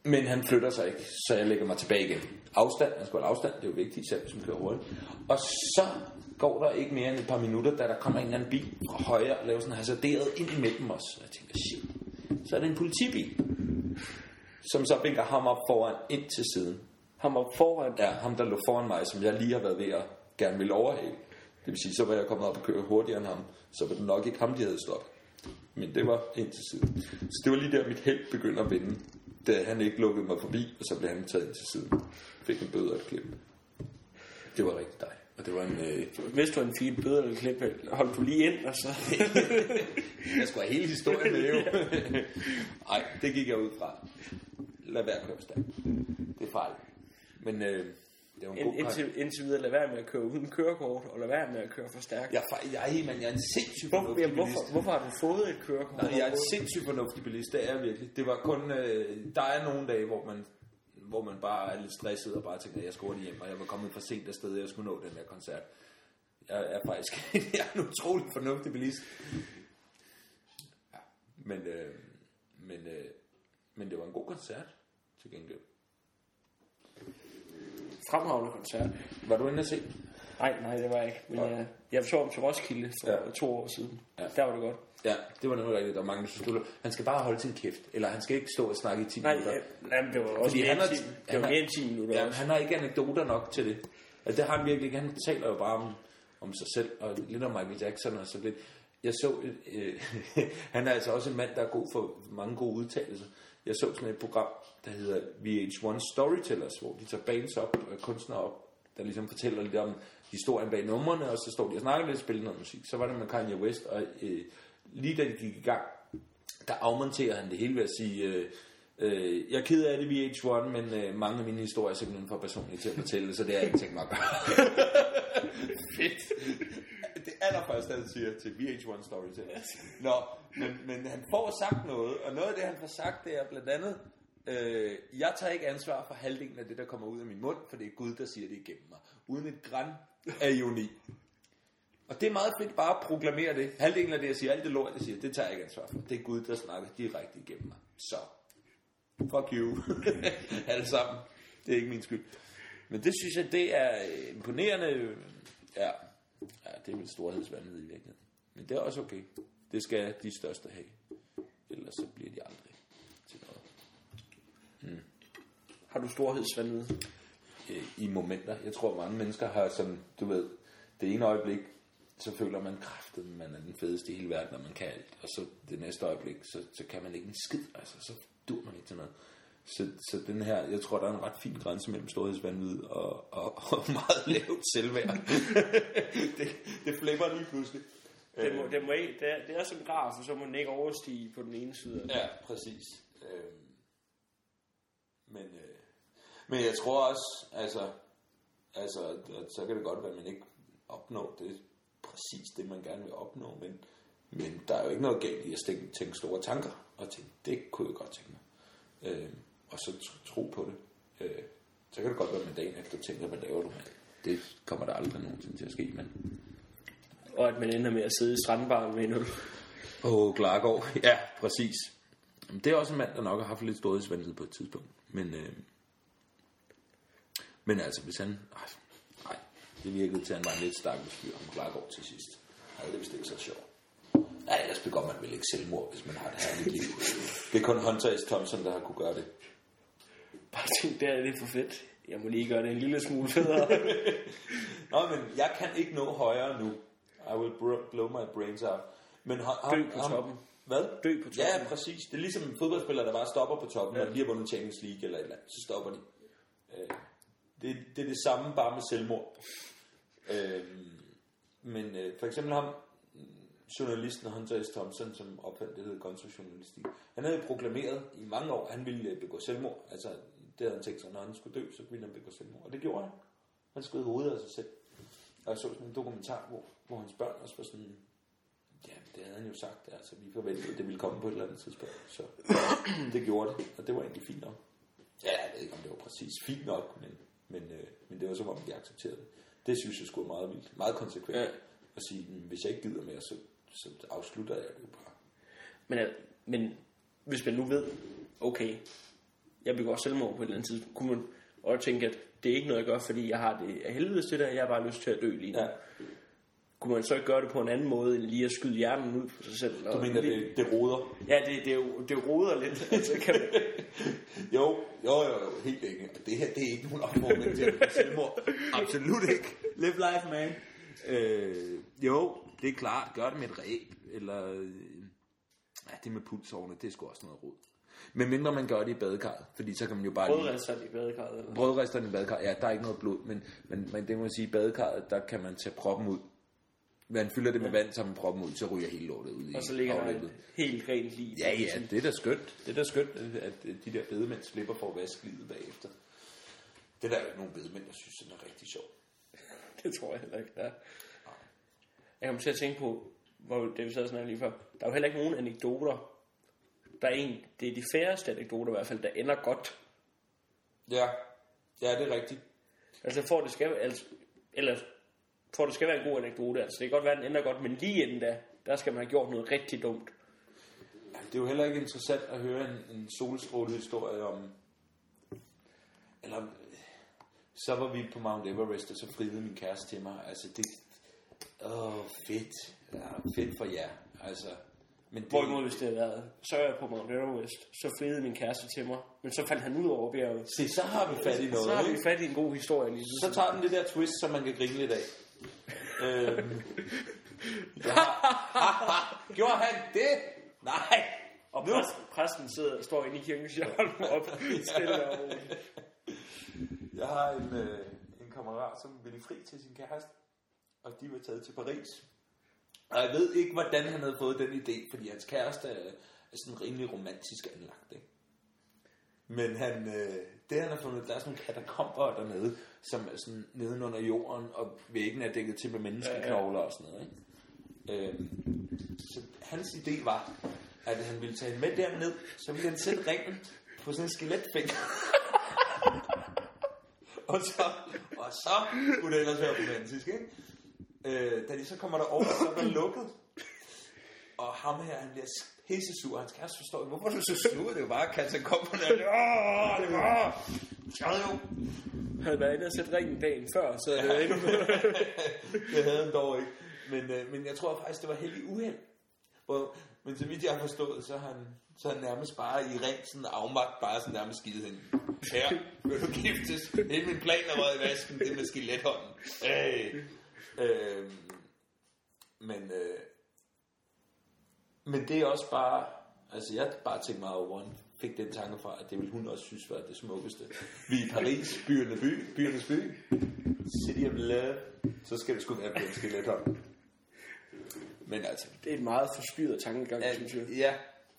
men han flytter sig ikke, så jeg lægger mig tilbage igen. Afstand, man skal holde afstand, det er jo vigtigt, selv hvis man kører hurtigt. Og så går der ikke mere end et par minutter, da der kommer en eller anden bil fra højre og laver sådan hasarderet ind imellem os. Og jeg tænker, shit, så er det en politibil, som så vinker ham op foran ind til siden. Ham op foran? Ja, ham der lå foran mig, som jeg lige har været ved at gerne ville overhale. Det vil sige, så var jeg kommet op og køre hurtigere end ham, så var det nok ikke ham, de havde stoppet. Men det var ind til siden. Så det var lige der, mit held begyndte at vende da han ikke lukkede mig forbi, og så blev han taget ind til siden. Fik en bøde og et klip. Det var rigtig dejligt. Og det var en... Øh... Hvis du en fin bøde eller klip, holdt du lige ind, og så... jeg skulle have hele historien med, jo. Nej, det gik jeg ud fra. Lad være at stærkt. Det er fejl. Men øh, det var en god indtil, indtil videre, lad være med at køre uden kørekort, og lad være med at køre for stærkt. Jeg, jeg, man, jeg er en sindssygt Hvor, ja, hvorfor, hvorfor har du fået et kørekort? Nej, jeg er en sindssygt fornuftig bilist, det er jeg virkelig. Det var kun, øh, der er nogle dage, hvor man, hvor man bare er lidt stresset og bare tænker, at jeg skal hurtigt hjem, og jeg var kommet for sent afsted, og jeg skulle nå den der koncert. Jeg er faktisk jeg er en utrolig fornuftig bilist. Ja, men, øh, men, øh, men det var en god koncert til gengæld fremragende koncert. Var du inde at se? Nej, nej, det var jeg ikke. Men ja. jeg, jeg så om til Roskilde for ja. to år siden. Ja. Der var det godt. Ja, det var nemlig rigtigt. Der mange, der synes, han skal bare holde sin kæft. Eller han skal ikke stå og snakke i 10 nej, minutter. Nej, det var også mere, har, 10, det var mere end 10 minutter. Ja, han har ikke anekdoter nok til det. Altså, det har han virkelig ikke. Han taler jo bare om, om sig selv, og lidt om Michael Jackson og så lidt. Jeg så, øh, han er altså også en mand, der er god for mange gode udtalelser. Jeg så sådan et program, der hedder VH1 Storytellers, hvor de tager bands op, øh, kunstnere op, der ligesom fortæller lidt om historien bag numrene, og så står de og snakker lidt og spiller noget musik. Så var det med Kanye West, og øh, lige da de gik i gang, der afmonterer han det hele ved at sige, øh, øh, jeg er ked af det VH1, men øh, mange af mine historier er simpelthen for personlige til at fortælle, så det er jeg ikke tænkt mig at gøre. Fedt. Det allerførste, han siger til VH1 Storytellers. Nå, men, men han får sagt noget, og noget af det, han får sagt, det er blandt andet, øh, jeg tager ikke ansvar for halvdelen af det, der kommer ud af min mund, for det er Gud, der siger det igennem mig. Uden et græn af ironi. Og det er meget fedt bare at proklamere det. Halvdelen af det, jeg siger, alt det lort, jeg siger, det tager jeg ikke ansvar for. Det er Gud, der snakker direkte igennem mig. Så, fuck you. Alle sammen. Det er ikke min skyld. Men det synes jeg, det er øh, imponerende. Ja, ja det er min storhedsvandet i virkeligheden. Men det er også okay. Det skal de største have. Ellers så bliver de aldrig til noget. Hmm. Har du storhedsvandet? Øh, I momenter. Jeg tror, mange mennesker har sådan, du ved, det ene øjeblik, så føler man kraftet, man er den fedeste i hele verden, og man kan alt. Og så det næste øjeblik, så, så kan man ikke en skid. Altså, så dur man ikke til noget. Så, så den her, jeg tror, der er en red fin grænse mellem storhedsvandvid og, og, og meget lavt selvværd. det, det flipper lige pludselig. Det, må, det, må ikke, det, er, det er som graf, så må den ikke overstige på den ene side. Ja, præcis. Øh, men, øh, men jeg tror også, altså, altså, så kan det godt være, at man ikke opnår det præcis det, man gerne vil opnå, men, men der er jo ikke noget galt i at tænke, tænke store tanker, og tænke, det kunne jeg godt tænke mig. Øh, og så tro på det. Øh, så kan det godt være, at man dagen efter tænker, hvad laver du? Det kommer der aldrig nogensinde til at ske, men og at man ender med at sidde i strandbaren med en øl. Åh, Klargaard. Ja, præcis. Det er også en mand, der nok har haft lidt storhedsvandhed på et tidspunkt. Men, øh, men altså, hvis han... Nej, det virkede til, at han var en lidt stakkels fyr om Klargaard til sidst. Nej, det er vist ikke så sjovt. Nej, ellers begår man vel ikke selvmord, hvis man har det her liv. Det er kun Hunter S. Thompson, der har kunne gøre det. Bare tænk, det er lidt for fedt. Jeg må lige gøre det en lille smule federe. Nå, men jeg kan ikke nå højere nu. I will blow my brains out. Men ham, Dø på ham, toppen. Hvad? Dø på toppen. Ja, præcis. Det er ligesom en fodboldspiller, der bare stopper på toppen, ja. når de har vundet Champions League eller et eller andet. Så stopper de. Øh, det, det er det samme, bare med selvmord. øhm, men øh, for eksempel ham, journalisten Hunter S. Thompson, som opfandt det, hedder kontrajournalistik. Han havde proklameret i mange år, at han ville øh, begå selvmord. Altså, det havde han tænkt sig, når han skulle dø, så ville han begå selvmord. Og det gjorde han. Han skød hovedet af sig selv. Og jeg så sådan en dokumentar, hvor, hvor hans børn også var sådan, ja, det det havde han jo sagt. Altså, vi forventede, at det ville komme på et eller andet tidspunkt. Så det gjorde det, og det var egentlig fint nok. Ja, jeg ved ikke, om det var præcis fint nok, men, men, øh, men det var som om, de accepterede det. Det synes jeg skulle meget vildt. Meget konsekvent. Ja. At sige, "Mm, hvis jeg ikke gider mere, så, så afslutter jeg det jo bare. Men, men hvis man nu ved, okay, jeg begår selvmord på et eller andet tidspunkt, kunne man også tænke, at det er ikke noget, jeg gør, fordi jeg har det af helvedes det der, jeg har bare lyst til at dø lige nu. Ja. Kunne man så ikke gøre det på en anden måde, end lige at skyde hjernen ud på sig selv? Du mener, det, det roder? Ja, det, det, er det roder lidt. altså, kan man, Jo, jo, jo, jo, helt enkelt. Det her, det er ikke nogen opfordring til at selvmord. Absolut ikke. Live life, man. Øh, jo, det er klart. Gør det med et ræb, eller... Ja, det med pulsårene, det er sgu også noget rod. Men mindre man gør det i badekarret, fordi så kan man jo bare lige... Brødrester i badekarret. Eller? Brødresterne i badekarret, ja, der er ikke noget blod, men, men, men det må man sige, i badekarret, der kan man tage proppen ud. Man fylder det med vand, så man proppen ud, så ryger hele lortet ud i Og så ligger der afløbet. et helt rent lige. Ja, ja, det er da skønt. Det er da skønt, at de der bedemænd slipper for at vaske livet bagefter. Det der er jo ikke nogen bedemænd, jeg synes, den er rigtig sjov. Det tror jeg heller ikke, der er. Jeg kommer til at tænke på, hvor det vi sad og lige før. Der er jo heller ikke nogen anekdoter. Der er en, det er de færreste anekdoter i hvert fald, der ender godt. Ja, ja, det er rigtigt. Altså for det skal, altså, eller for det skal være en god anekdote. Altså det kan godt være, at den ender godt, men lige inden da, der skal man have gjort noget rigtig dumt. Det er jo heller ikke interessant at høre en, en solstrålehistorie om... Eller... Så var vi på Mount Everest, og så friede min kæreste til mig. Altså, det... Åh, fedt. Ja, fedt for jer. Altså... Men det, Hvorimod hvis det havde været, så er jeg på Mount Everest, så friede min kæreste til mig, men så faldt han ud over bjerget. Se, så har vi fat i noget, Så har vi fat i en god historie lige Så tager den det der twist, som man kan grine lidt af. Øhm, ja. Gjorde han det? Nej. Og Nu. præsten, præsten sidder, står inde i kirkens hjørne op, stille og roligt. Jeg har en, øh, en kammerat, som ville fri til sin kæreste, og de var taget til Paris. Og jeg ved ikke, hvordan han havde fået den idé, fordi hans kæreste er, er sådan rimelig romantisk anlagt. Ikke? Men han, øh, det han har fundet, der er sådan nogle katakomber dernede, som er sådan nede under jorden, og væggen er dækket til med menneskeknogler og sådan noget. Ikke? Øh, så hans idé var, at han ville tage hende med derned, så ville han sætte ringen på sådan en skeletfinger. og, så, og så kunne det ellers være romantisk, ikke? Øh, da de så kommer derover, så er der lukket. Og ham her, han bliver pissesur. Hans kæreste forstår ikke, hvorfor du så sur? Det jo bare katakomberne. Åh, det var... Jeg jo... Han havde været inde og sætte ringen dagen før, så det var endnu det havde han dog ikke. Men, øh, men jeg tror faktisk, det var heldig uheld. Hvor, men så vidt jeg har forstået, så har han, så han nærmest bare i ren sådan afmagt, bare sådan nærmest skidt hende. Her, vil du giftes? Hele min plan er røget i vasken, det med skelethånden. Øh. Øh, men, øh, men det er også bare, altså jeg har bare tænkt meget over, fik den tanke fra, at det ville hun også synes var det smukkeste. Vi er i Paris, byerne by, byernes by, City of Love, så skal det sgu være på en skelethånd. Men altså, Det er et meget forstyrret tankegang, Ja, synes jeg. ja,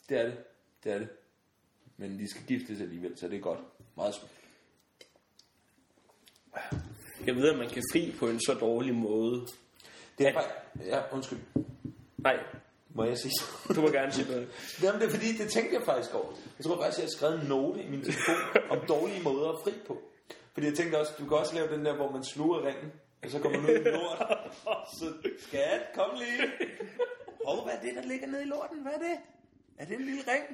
det er det. Det er det. Men de skal giftes alligevel, så det er godt. Meget smukt. Jeg ved, at man kan fri på en så dårlig måde. Det er faktisk... Ja, undskyld. Nej, Må jeg sige du må gerne sige noget. Jamen, det er fordi, det tænkte jeg faktisk over. Jeg tror faktisk, jeg har skrevet en note i min telefon om dårlige måder at fri på. Fordi jeg tænkte også, du kan også lave den der, hvor man sluger ringen, og så kommer man ud i lort. Så skat, kom lige. Åh, hvad er det, der ligger nede i lorten? Hvad er det? Er det en lille ring?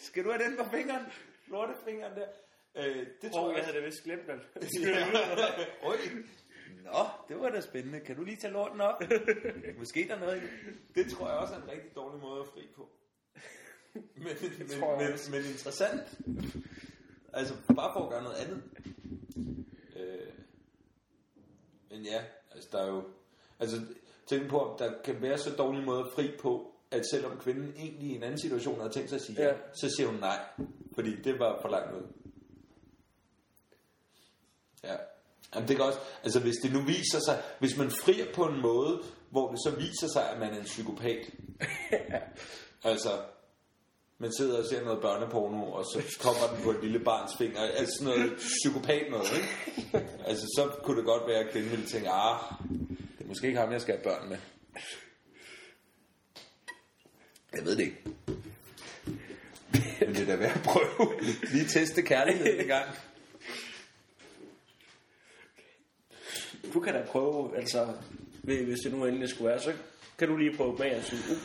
Skal du have den på fingeren? Lortefingeren der. Øh, det tror Åh, jeg jeg havde det vist glemt, man. Oj. Nå, det var da spændende. Kan du lige tage lorten op? Måske der er noget i det. Det tror jeg også er en rigtig dårlig måde at fri på. Men, men, men, men interessant. Altså, bare for at gøre noget andet. Øh, men ja, altså der er jo... Altså, tænk på, om der kan være så dårlig måde at fri på, at selvom kvinden egentlig i en anden situation havde tænkt sig at sige ja, Ja. så siger hun nej. Fordi det var for langt ud. Ja. Jamen det kan også, altså hvis det nu viser sig, hvis man frier på en måde, hvor det så viser sig, at man er en psykopat. altså, man sidder og ser noget børneporno, og så kommer den på et lille barns finger. Altså sådan noget psykopat noget, ikke? Altså så kunne det godt være, at kvinden ville tænke, ah, det er måske ikke ham, jeg skal have børn med. Jeg ved det ikke. Men det er da værd at prøve. Lige teste kærligheden en gang. Du kan da prøve, altså, hvis det nu endelig skulle være, så kan du lige prøve med og sige, uh.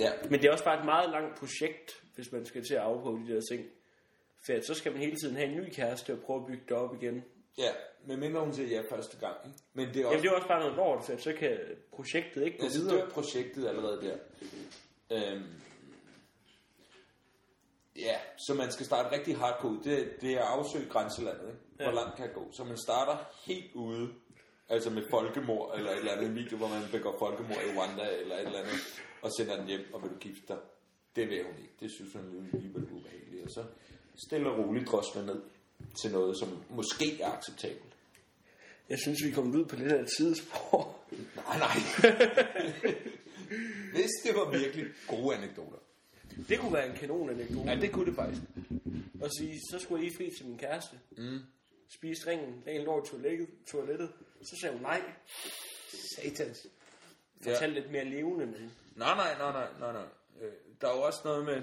Ja. Men det er også bare et meget langt projekt, hvis man skal til at afprøve de der ting. For så skal man hele tiden have en ny kæreste og prøve at bygge det op igen. Ja, men mindre hun siger ja første gang. Ikke? Men det er også, Jamen det er også bare noget lort, for så kan projektet ikke gå altså, videre. dør projektet allerede der. Øhm, ja, så man skal starte rigtig hardcore ud. Det, det er at afsøge grænselandet. Ikke? Hvor Ja. langt kan jeg gå? Så man starter helt ude. Altså med folkemord eller et eller andet video, hvor man begår folkemord i Rwanda eller et eller andet, og sender den hjem, og vil du gifte dig? Det vil hun ikke. Det synes hun er alligevel ubehageligt. Og så stille og roligt drosler ned til noget, som måske er acceptabelt. Jeg synes, vi er kommet ud på lidt af et sidespor. Nej, nej. Hvis det var virkelig gode anekdoter. Det kunne være en kanon anekdote. Ja, det kunne det faktisk. Og sige, så skulle jeg lige fri til min kæreste. Mm. Spise ringen, lagde en lår i toilettet, toilettet. Så sagde hun nej. Satans. Fortæl lidt mere levende, men... Nej, nej, nej, nej, nej, nej. Øh, der er jo også noget med...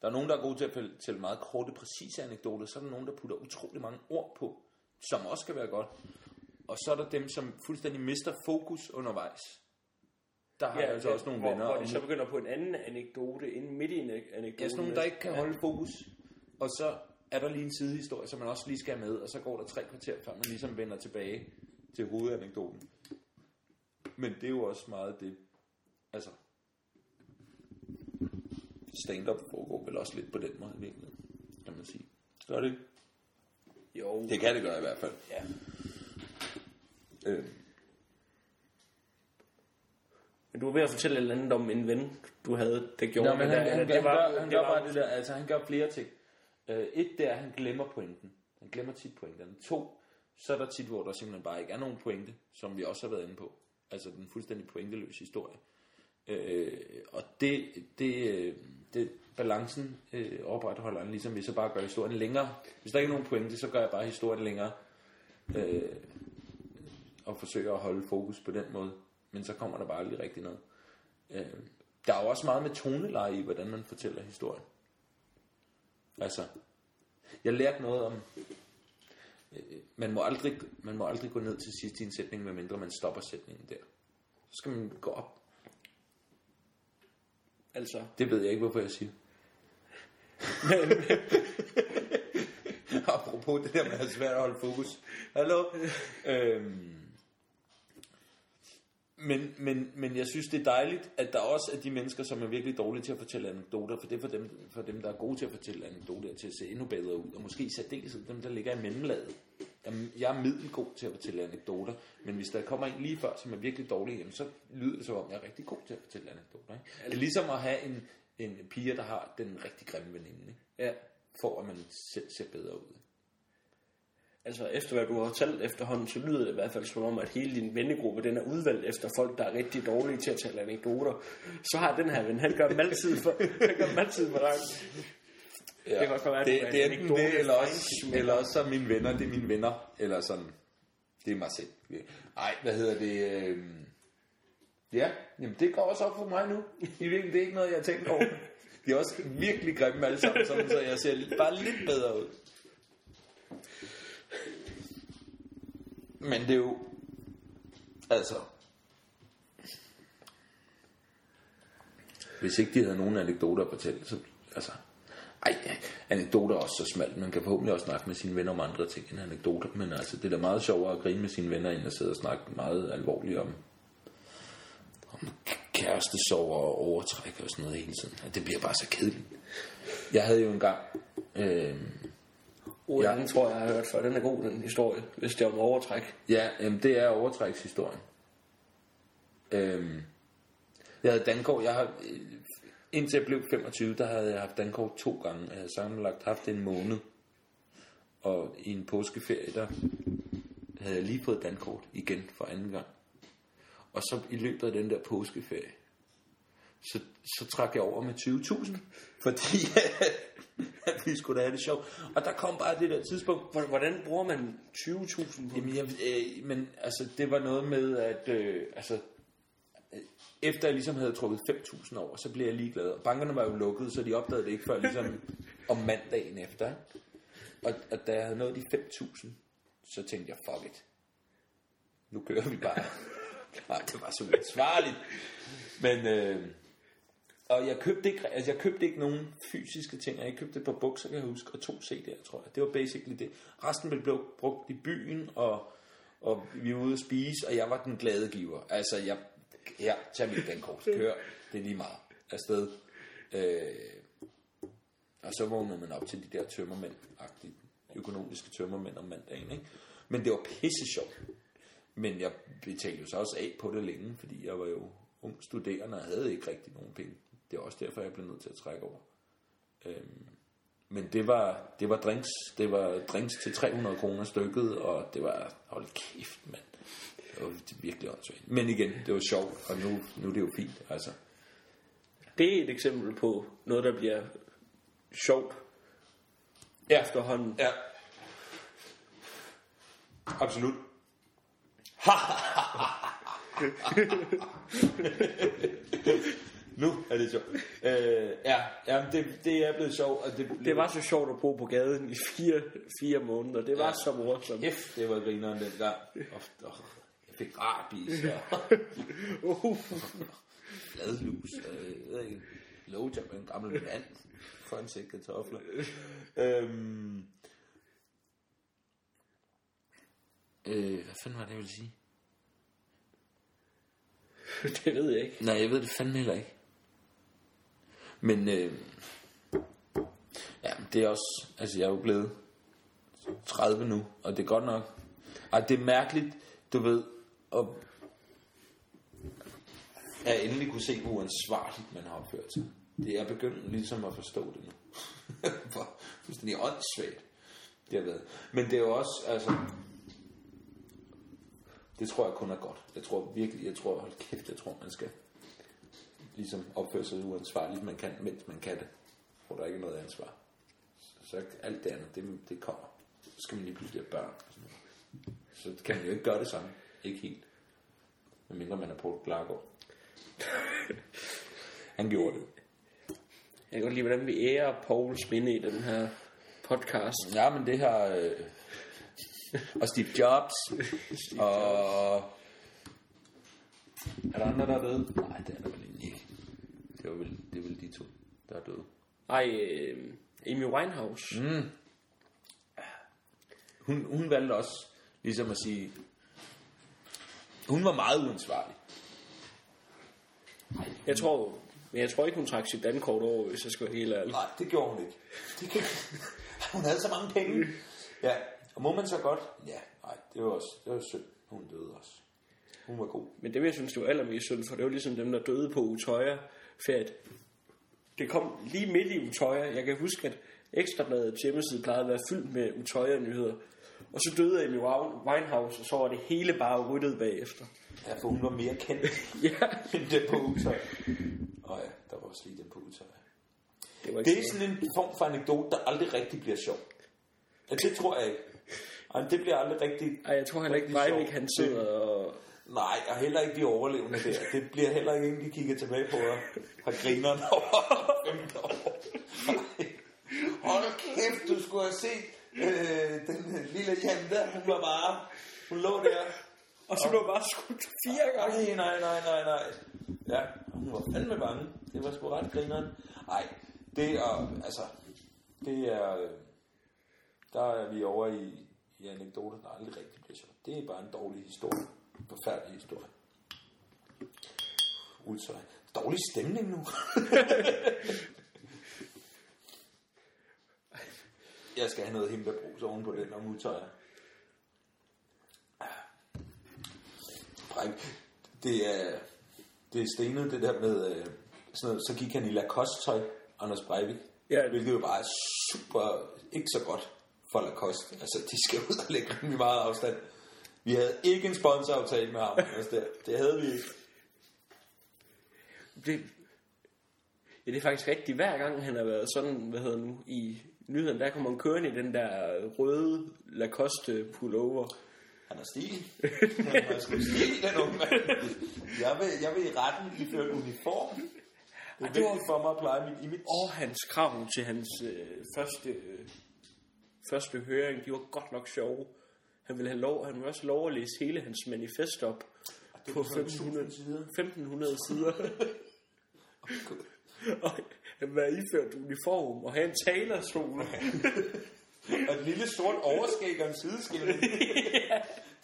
Der er nogen, der er gode til at fortælle meget korte, præcise anekdoter. Så er der nogen, der putter utrolig mange ord på, som også kan være godt. Og så er der dem, som fuldstændig mister fokus undervejs. Der har ja, altså også nogle hvor, venner. Hvor og de så begynder på en anden anekdote, inden midt i en anekdote. Ja, sådan nogle, der ikke kan holde fokus. Og så er der lige en sidehistorie, som man også lige skal have med, og så går der tre kvarter, før man ligesom vender tilbage til hovedanekdoten. Men det er jo også meget det, altså, stand-up foregår vel også lidt på den måde i virkeligheden, kan man sige. Gør det? Jo. Det kan det gøre i hvert fald. Ja. Øh, Men du var ved at fortælle et eller andet om en ven, du havde, der gjorde Nå, men det han, der. han, det han, var, gør, han det gør var, bare det der, altså han gør flere ting. Uh, et, det er, at han glemmer pointen. Han glemmer tit pointerne. To, så er der tit, hvor der simpelthen bare ikke er nogen pointe, som vi også har været inde på. Altså den fuldstændig pointeløse historie. Uh, og det, det, øh, det balancen uh, opretholder han, ligesom hvis jeg bare gør historien længere. Hvis der ikke er nogen pointe, så gør jeg bare historien længere. Uh, og forsøger at holde fokus på den måde. Men så kommer der bare aldrig rigtig noget. Øh, der er jo også meget med toneleje i, hvordan man fortæller historien. Altså, jeg lærte noget om, øh, man, må aldrig, man må aldrig gå ned til sidst i en sætning, medmindre man stopper sætningen der. Så skal man gå op. Altså, Det ved jeg ikke, hvorfor jeg siger. Apropos det der med at have svært at holde fokus. Hallo? øhm, men, men, men jeg synes, det er dejligt, at der også er de mennesker, som er virkelig dårlige til at fortælle anekdoter, for det er for dem, for dem der er gode til at fortælle anekdoter, til at se endnu bedre ud, og måske i særdeleshed dem, der ligger i mellemlaget. Jeg er middelgod til at fortælle anekdoter, men hvis der kommer en lige før, som er virkelig dårlig, jamen, så lyder det som om, jeg er rigtig god til at fortælle anekdoter. Ikke? Det er ligesom at have en, en pige, der har den rigtig grimme veninde, ikke? ja. for at man selv ser bedre ud. Altså, efter hvad du har fortalt efterhånden, så lyder det i hvert fald som om, at hele din vennegruppe, den er udvalgt efter folk, der er rigtig dårlige til at tale anekdoter. Så har den her ven, han gør dem altid for, han gør dem altid for dig. Ja, Det kan også være, det, er det er en enten det, eller også, eller også så er mine venner, det er mine venner, eller sådan, det er mig selv. Ej, hvad hedder det? Øh... Ja, jamen det går også op for mig nu. I virkeligheden, det er ikke noget, jeg har tænkt over. De er også virkelig grimme alle sammen, sådan, så jeg ser bare lidt bedre ud. Men det er jo, altså, hvis ikke de havde nogen anekdoter at fortælle, så, altså, ej, anekdoter er også så smalt. Man kan forhåbentlig også snakke med sine venner om andre ting end anekdoter, men altså, det er da meget sjovere at grine med sine venner, end at sidde og snakke meget alvorligt om, om kærestesover og overtræk og sådan noget hele tiden. Det bliver bare så kedeligt. Jeg havde jo engang, øh, Oh, Ja. tror jeg, jeg har hørt før. Den er god, den historie, hvis det er om overtræk. Ja, jamen, det er overtrækshistorien. Øhm, jeg havde Dankort, jeg har, øh, indtil jeg blev 25, der havde jeg haft Dankort to gange. Jeg havde sammenlagt haft en måned. Og i en påskeferie, der havde jeg lige fået Dankort igen for anden gang. Og så i løbet af den der påskeferie, så, så trak jeg over med 20.000. Fordi at vi skulle da have det sjovt. Og der kom bare det der tidspunkt, Hvor- Hvordan bruger man 20.000 på? Jamen, jeg, øh, men altså, det var noget med, at øh, altså, efter jeg ligesom havde trukket 5.000 over, så blev jeg ligeglad. Og bankerne var jo lukket, så de opdagede det ikke før ligesom om mandagen efter. Og, og da jeg havde nået de 5.000, så tænkte jeg, fuck it. Nu kører vi bare. Nej, det var så uansvarligt. Men, øh, og jeg købte ikke, altså jeg købte ikke nogen fysiske ting. Jeg købte et par bukser, kan jeg huske, og to CD'er, tror jeg. Det var basically det. Resten blev brugt i byen, og, og vi var ude at spise, og jeg var den glade giver. Altså, jeg, her, tag mit dankort, kør, det er lige meget afsted. Øh, og så vågnede man op til de der tømmermænd, økonomiske tømmermænd om mandagen, ikke? Men det var pisse sjovt. Men jeg betalte jo så også af på det længe, fordi jeg var jo ung studerende og havde ikke rigtig nogen penge. Det er også derfor, jeg blev nødt til at trække over. Øhm, men det var, det var drinks. Det var drinks til 300 kroner stykket, og det var, hold kæft, mand. Det var virkelig åndssvagt. Men igen, det var sjovt, og nu, nu er det jo fint, altså. Det er et eksempel på noget, der bliver sjovt Ja, efterhånden. ja. Absolut. nu er det sjovt. Øh, ja, ja det, det er blevet sjovt. Og det, Det var så sjovt at bo på gaden i fire, fire måneder. Det var Ja. så morsomt. Kæft, det var grineren dengang. Og, og, jeg fik rabies og Uh, fladlus. Og, jeg ved ikke, blowjob med en gammel mand. For en sæk kartofler. øhm, øh, hvad fanden var det, jeg ville sige? det ved jeg ikke. Nej, jeg ved det fandme heller ikke. Men øh, ja, det er også, altså jeg er jo blevet 30 nu, og det er godt nok, ej, det er mærkeligt, du ved, og at endelig kunne se, hvor uansvarligt man har opført sig. Det er begyndt ligesom at forstå det nu. Hvor fuldstændig åndssvagt det har været. Men det er jo også, altså, det tror jeg kun er godt. Jeg tror virkelig, jeg tror, hold kæft, jeg tror, man skal ligesom opføre sig så uansvarligt, man kan, mens man kan det. Hvor der ikke er noget ansvar. Så alt det andet, det, det kommer. Så skal man lige pludselig have børn. Så kan man jo ikke gøre det samme. Ikke helt. Medmindre man er på Klargaard. Han gjorde det. Jeg kan godt lide, hvordan vi ærer Pauls minde i den her podcast. Ja, men det har... Øh, og Steve Jobs. og... Er der andre, der er døde? Nej, det er der vel ikke. Det, var vel, det er vel de to, der er døde. Ej, øh, Amy Winehouse. Mm. Hun, hun valgte også ligesom at sige... Hun var meget uansvarlig. Jeg tror, men jeg tror ikke, hun trak sit dankort over, hvis jeg skal være helt ærlig. Nej, det gjorde hun ikke. Det gjorde... hun havde så mange penge. Ja, og må man så godt? Ja, nej, det var også det var synd. Hun døde også. Hun var god. Men det, jeg synes, det var allermest synd, for det var ligesom dem, der døde på Utøya ferie. Det kom lige midt i Utøya. Jeg kan huske, at Ekstrabladets hjemmeside plejede at være fyldt med Utøya-nyheder. Og så døde Amy Winehouse, og så var det hele bare ryddet bagefter. Ja, for hun var mere kendt Ja, end den på Utøj. Og ja, der var også lige den på Utøj. det var ikke Det er sådan en form for anekdote, der aldrig rigtig bliver sjov. Ja, det tror jeg ikke. Ej, det bliver aldrig rigtig... Ej, jeg tror heller ikke, Breivik han sidder og... Nej, og heller ikke de overlevende der. Det bliver heller ikke en, de kigger tilbage på og har grineren over 15 år. Hold kæft, du skulle have set øh, den lille Jan der. Hun var bare... Hun lå der. Og så blev bare skudt fire gange. Nej, nej, nej, nej, nej. Ja, hun var fandme bange. Det var sgu ret grineren. Nej, det er, altså, det er, øh, der er vi over i, i anekdoter, der aldrig rigtig bliver sjovt. Det er bare en dårlig historie. Forfærdelig historie. Ultøj. Dårlig stemning nu. Jeg skal have noget himmelbrus oven på den om udtøjer. Breivik, det er, det er stenet det der med, øh, sådan noget, så gik han i Lacoste-tøj, Anders Breivik, Ja. hvilket jo bare er super, ikke så godt for Lacoste. Altså, de skal ud og lægge rimelig meget afstand. Vi havde ikke en sponsoraftale med ham, Anders, der. Det havde vi ikke. Det, ja, det er faktisk rigtigt. Hver gang han har været sådan, hvad hedder nu, i nyheden, der kommer han kørende i den der røde Lacoste pullover. Han har stil. Han har sgu stil, den unge mand. Jeg vil, jeg vil i retten iføre uniform. Det er det var- vigtigt for mig at pleje mit image. Og hans krav til hans øh, første, øh, første høring, de var godt nok sjove. Han ville have lov, han ville også lov at læse hele hans manifest op det på er på 1500 sider. 1500 sider. og han var iført uniform og have en talerstol. Og et lille sort overskæg og en sideskilt.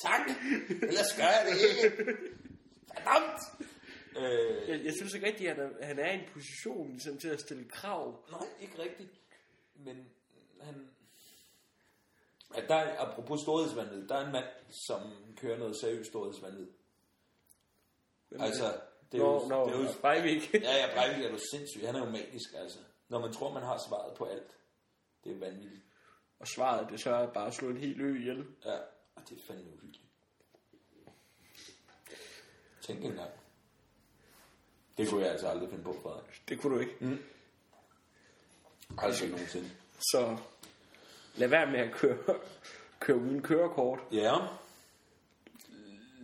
tak. Ellers gør jeg det ikke. Verdammt. Øh, Jeg, jeg synes ikke rigtigt, at han er, han er i en position ligesom, til at stille krav. nej, ikke rigtigt. Men han... Ja, der er, apropos storhedsvandet, der er en mand, som kører noget seriøst storhedsvandet. Altså, det er jo... Nå, nå, det er jo Breivik. ja, ja, Breivik er jo sindssyg. Han er jo manisk, altså. Når man tror, man har svaret på alt. Det er vanvittigt. Og svaret, det så er bare at slå en hel ø ihjel. Ja, og det er fandme uhyggeligt. Tænk engang. Det kunne jeg altså aldrig finde på, Frederik. Det kunne du ikke. Mm. Aldrig nogensinde. Så lad være med at køre, køre uden kørekort. Ja,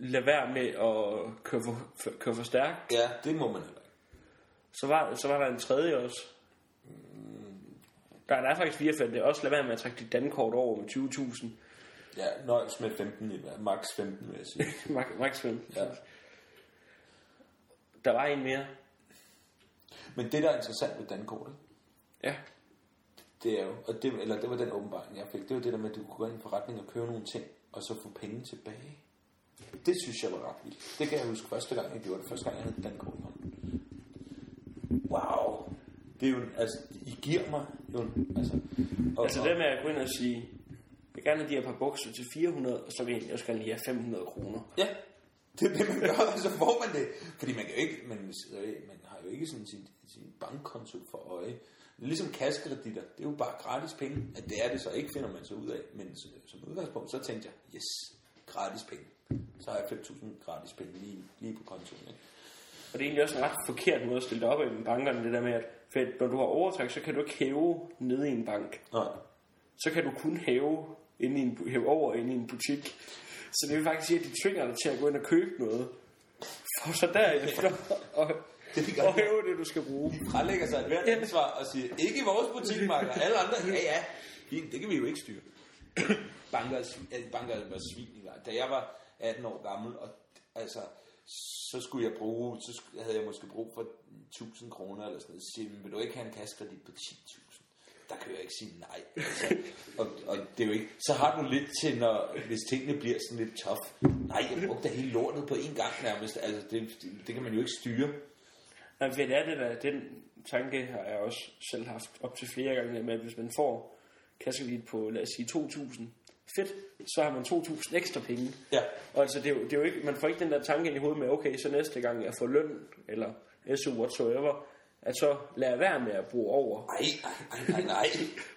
Lad være med at køre for, for, køre for stærkt. ja, det må man heller ikke. Så var, så var der en tredje også. Der, der er faktisk fire fælde. Også lad være med at trække dit dankort over med 20.000. Ja, nøjes med 15 i. Max 15, vil jeg sige. Max, max 5. Ja. Der var en mere. Men det, der er interessant ved dankortet, Ja. Det er jo, og det, eller det var den åbenbaring, jeg fik, det var det der med, at du kunne gå ind i en forretning og købe nogle ting, og så få penge tilbage. Det synes jeg var ret vildt. Det kan jeg huske første gang, jeg gjorde det. Første gang, jeg havde dankort i hånden. Wow. Det er jo, altså, I giver mig jo, altså... Og, Altså det med at gå ind og sige, jeg gerne have de her par bukser til 400, og så vil jeg også gerne lige have 500 kroner. Ja, det er det, man gør, så får man det. Fordi man kan jo ikke, man, man har jo ikke sådan sin, sin bankkonto for øje. Ligesom kassekreditter, det er jo bare gratis penge. At det er det så ikke, finder man så ud af. Men som, udgangspunkt, så tænkte jeg, yes, gratis penge. Så har jeg 5.000 gratis penge lige, lige på kontoen. Ikke? Og det er egentlig også en ret forkert måde at stille det op i med bankerne, det der med, at for når du har overtræk, så kan du ikke hæve nede i en bank. Nej. Så kan du kun hæve, inde i en, hæve over inde i en butik. Så det vil faktisk sige, at de tvinger dig til at gå ind og købe noget. For så derefter at, Det er de at hæve det, du skal bruge. Frelægger sig et hvert ansvar og siger, ikke i vores butikmarked, alle andre, ja ja, fint, det kan vi jo ikke styre. banker, er øh, banker var svin. Da jeg var 18 år gammel, og altså, så skulle jeg bruge, så havde jeg måske brug for 1000 kroner eller sådan noget. Så siger, vil du ikke have en kassekredit på 10.000? Der kan jeg ikke sige nej. Altså, og, og, det er jo ikke, så har du lidt til, når, hvis tingene bliver sådan lidt tough. Nej, jeg brugte hele lortet på én gang nærmest. Altså, det, det, det kan man jo ikke styre. Men fedt er det der, den tanke har jeg også selv haft op til flere gange med, at hvis man får kassekredit på, lad os sige, 2.000, fedt, så har man 2.000 ekstra penge. Ja. Og altså, det er, jo, det er jo ikke, man får ikke den der tanke ind i hovedet med, okay, så næste gang jeg får løn, eller SU whatsoever, at så lad være med at bruge over. Nej, nej, nej, nej, nej.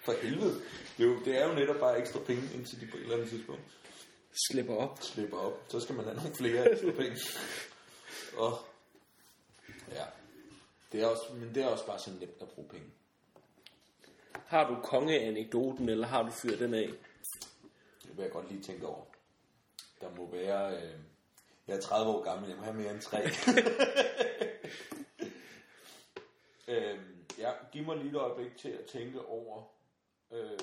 For helvede. Det er, jo, det er jo netop bare ekstra penge, indtil de på et eller andet tidspunkt Slipper op. slipper op. Så skal man have nogle flere ekstra penge. Og, ja. Det er også, men det er også bare så nemt at bruge penge. Har du kongeanekdoten, eller har du fyret den af? Det vil jeg godt lige tænke over. Der må være... Øh, jeg er 30 år gammel, jeg må have mere end 3. øh, ja, giv mig lige et øjeblik til at tænke over... Øh,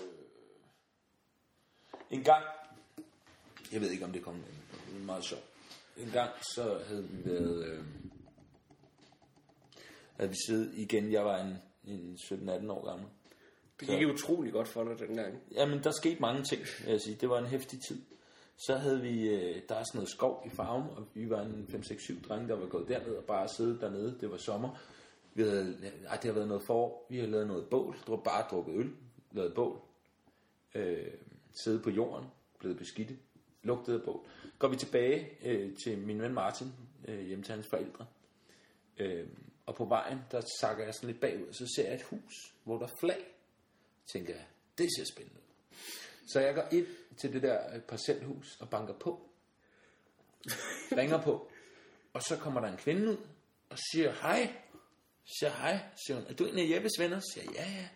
en gang... Jeg ved ikke, om det kom det er meget sjovt. En gang så havde vi været... Øh, havde vi siddet igen, jeg var en, en 17-18 år gammel. Det gik utrolig godt for dig dengang. Jamen, der skete mange ting, vil jeg sige. Det var en hæftig tid. Så havde vi, øh, der er sådan noget skov i farven, og vi var en 5-6-7 drenge, der var gået derned og bare siddet dernede. Det var sommer. Vi havde, ej, det har været noget forår. Vi havde lavet noget bål. Var bare drukket øl. Lavet bål. Øh, siddet på jorden. Blevet beskidte. Lugtede af bål. Går vi tilbage øh, til min ven Martin, øh, hjemme til hans forældre. Øh, og på vejen, der sakker jeg sådan lidt bagud, og så ser jeg et hus, hvor der er flag. Tænker jeg, det ser spændende ud. Så jeg går ind til det der øh, parcelhus og banker på. Ringer på. Og så kommer der en kvinde ud og siger hej. Siger hej. Siger hun, er du en af Jeppes venner? Siger jeg, ja, ja.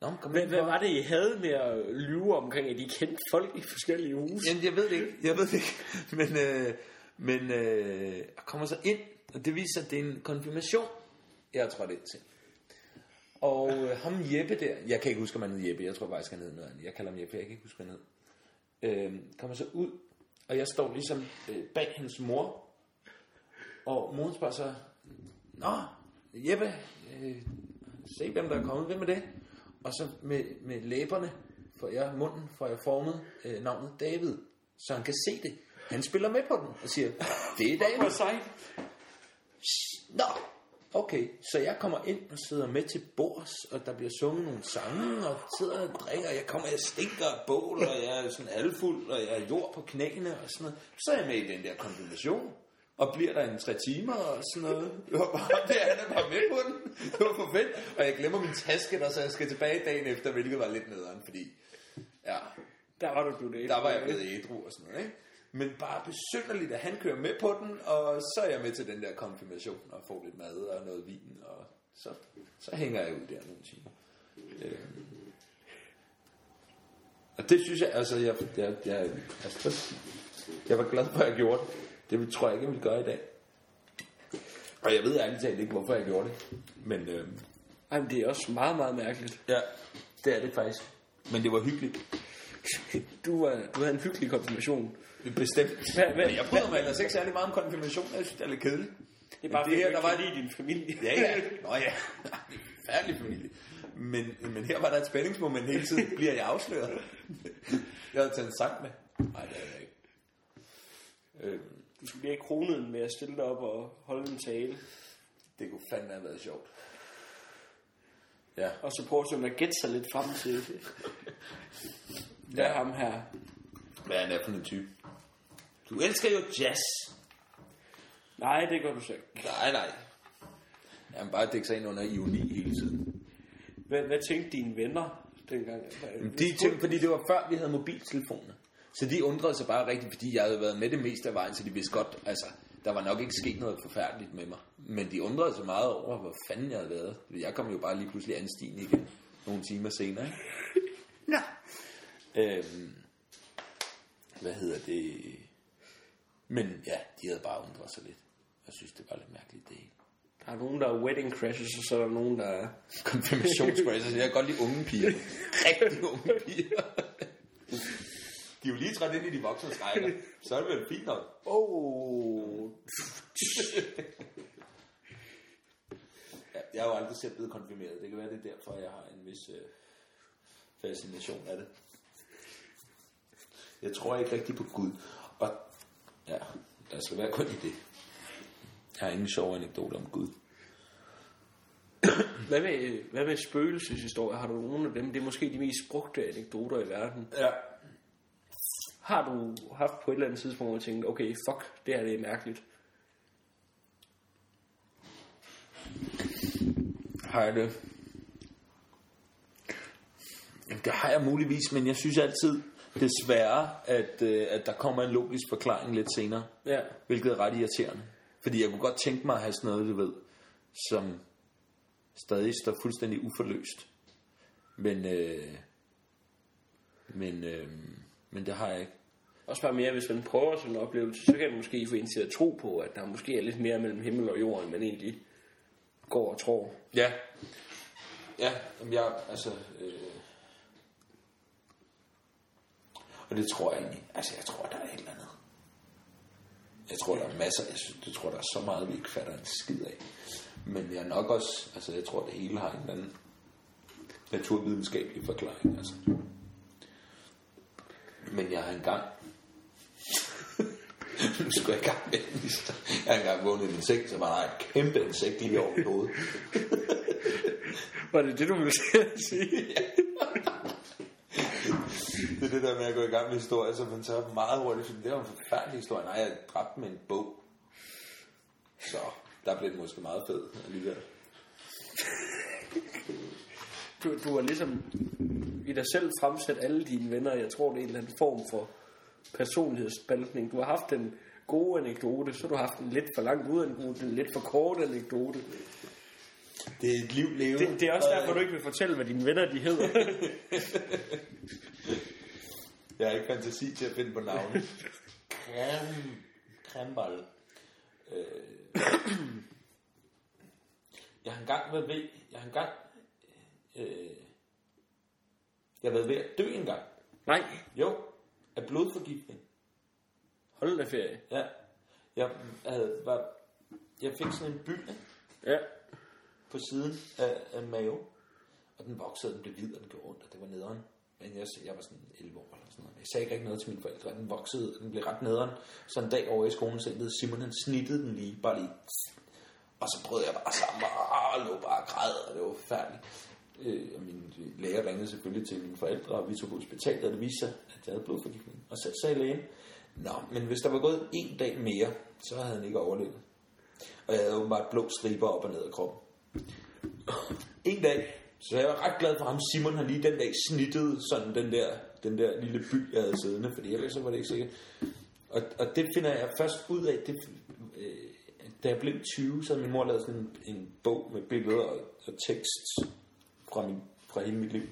Nå, men kom ind hvad var det, I havde med at lyve omkring, at I kendte folk i forskellige huse? Jamen, jeg ved det ikke. Jeg ved det ikke. Men, øh, men øh, jeg kommer så ind, og det viser, at det er en konfirmation, jeg er trådt ind til. Og øh, ham Jeppe der, jeg kan ikke huske, om han hed Jeppe, jeg tror faktisk, han hed noget andet. Jeg kalder ham Jeppe, jeg kan ikke huske, hvad han hed. Øh, kommer så ud, og jeg står ligesom øh, bag hendes mor, og moren spørger så, Nå, Jeppe, øh, se hvem der er kommet, hvem er det? Og så med, med læberne, får jeg munden, får jeg formet øh, navnet David, så han kan se det. Han spiller med på den og siger, det er David. Nå, okay. Så jeg kommer ind og sidder med til bords, og der bliver sunget nogle sange, og sidder og drikker. Jeg kommer, jeg stinker af bål, og jeg er sådan halvfuld, og jeg er jord på knæene og sådan noget. Så er jeg med i den der konfirmation. Og bliver der en tre timer og sådan noget. Det var bare det, han er bare med på den. Det var for fedt. Og jeg glemmer min taske, der, så jeg skal tilbage dagen efter, hvilket var lidt nederen, fordi ja, Der var du blevet der var jeg blevet ædru og sådan noget, ikke? Men bare besynderligt, at han kører med på den, og så er jeg med til den der konfirmation, og får lidt mad og noget vin, og så, så hænger jeg ud der nogle timer. Øhm. Og det synes jeg, altså, jeg, jeg, jeg, altså, jeg var glad for, at jeg gjorde det. Det tror jeg ikke, jeg ville gøre i dag. Og jeg ved ærligt talt ikke, hvorfor jeg gjorde det. Men øhm, Jamen, det er også meget, meget mærkeligt. ja, det er det faktisk. Men det var hyggeligt. Du, var, du havde en hyggelig konfirmation. Bestemt. Hvad- hvad- jeg bryder mig ellers ikke særlig meget om konfirmation. Jeg synes, det er lidt kedeligt. Det er bare fordi, her, der var lide din familie. Ja, ja. Nå ja. Færdig familie. Men, men her var der et spændingsmoment hele tiden. Bliver jeg afsløret? Jeg havde taget en sang med. Nej, det er jeg ikke. Øhm, Du skulle blive kronet med at stille dig op og holde en tale. det kunne fandme have været sjovt. Ja. Og så prøve sådan at gætte sig lidt frem til, hvad Ja. ham her. Hvad han er for en type. Du elsker jo jazz. Nej, det gør du ikke. Nej, nej. Han bare dække sig ind under ironi hele tiden. Hvad, hvad tænkte dine venner dengang? De tænkte, fordi det var før vi havde mobiltelefoner. Så de undrede sig bare rigtigt, fordi jeg havde været med det meste af vejen, så de vidste godt, altså, der var nok ikke sket noget forfærdeligt med mig. Men de undrede sig meget over, hvor fanden jeg havde været. Jeg kom jo bare lige pludselig anstigende igen, nogle timer senere. Ikke? Nå. Øhm, hvad hedder det? Men ja, de havde bare undret sig lidt. Jeg synes, det var lidt mærkeligt det hele. Der er nogen, der er wedding crashes, og så er der nogen, der er... konfirmationspresser. Jeg kan godt lide unge piger. Rigtig unge piger. De er jo lige trådt ind i de voksne rækker. Så er det vel fint nok. Oh, Ja, jeg har jo aldrig selv blevet konfirmeret. Det kan være, det er derfor, jeg har en vis øh, fascination af det. Jeg tror ikke rigtig på Gud. Og ja, der skal være kun i det. Jeg har ingen sjove anekdoter om Gud. hvad med, hvad med spøgelseshistorier? Har du nogen af dem? Det er måske de mest brugte anekdoter i verden. Ja. Har du haft på et eller andet tidspunkt, hvor du tænkte, okay, fuck, det her det er mærkeligt. Har jeg det? Jamen, det har jeg muligvis, men jeg synes altid, desværre, at, øh, at der kommer en logisk forklaring lidt senere. Ja. Hvilket er ret irriterende. Fordi jeg kunne godt tænke mig at have sådan noget, du ved, som stadig står fuldstændig uforløst. Men, øh, men, øh, men det har jeg ikke. Også bare mere, hvis man prøver sådan en oplevelse, så kan man måske få en til at tro på, at der måske er lidt mere mellem himmel og jord, end man egentlig går og tror. Ja. Ja, jamen jeg, altså... Øh, og det tror jeg egentlig. Altså, jeg tror, der er et eller andet. Jeg tror, der er masser. Jeg, synes, jeg tror, der er så meget, vi ikke fatter en skid af. Men jeg er nok også... Altså, jeg tror, det hele har en eller anden naturvidenskabelig forklaring. Altså. Men jeg har engang... nu skulle jeg i gang med en. Jeg har engang vågnet i min seng, så var der et kæmpe insekt lige over mit hoved. Var det det, du ville sige? Det er det der med at gå i gang med historier, så man så meget hurtigt, fordi det var en forfærdelig historie. Nej, jeg dræbte med en bog. Så der blev det måske meget fed alligevel. Du, du har ligesom i dig selv fremsat alle dine venner. Jeg tror, det er en eller anden form for personlighedsspaltning. Du har haft den gode anekdote, så har du haft en lidt for langt ud anekdote, en lidt for kort anekdote. Det er et liv levet. Det, det er også derfor, du ikke vil fortælle, hvad dine venner de hedder. Jeg har ikke fantasi til at finde på navne. Creme. Cremebolle. Øh. Jeg har engang været ved... Jeg har engang... Øh, jeg har været ved at dø engang. Nej, Jo, af blodforgiftning. hold da ferie. Ja. Jeg, havde, var, jeg fik sådan en bylde Ja. på siden af, af mave. Og den voksede, den blev hvid, og den gjorde ondt, og det var nederen. Men jeg, jeg var sådan 11 år eller sådan noget. Jeg sagde ikke rigtig noget til mine forældre. Den voksede, den blev ret nederen. Så en dag over i skolen, så endte Simon, han snittede den lige, bare lige. Og så brød jeg bare sammen, og lå bare og græd, og det var forfærdeligt. Øh, og min øh, læger ringede selvfølgelig til mine forældre, og vi tog på hospitalet, og det viste sig, at jeg havde blodforgiftning. Og så sagde lægen, Nå, men hvis der var gået en dag mere, så havde han ikke overlevet. Og jeg havde åbenbart blå striber op og ned af kroppen. En dag, så jeg var ret glad for ham. Simon har lige den dag snittet sådan den der, den der lille by, jeg havde siddende, fordi ellers så var det ikke sikkert. Og, og det finder jeg først ud af, det, øh, da jeg blev 20, så havde min mor lavet sådan en, en bog med billeder og, og tekst fra, min, fra hele mit liv.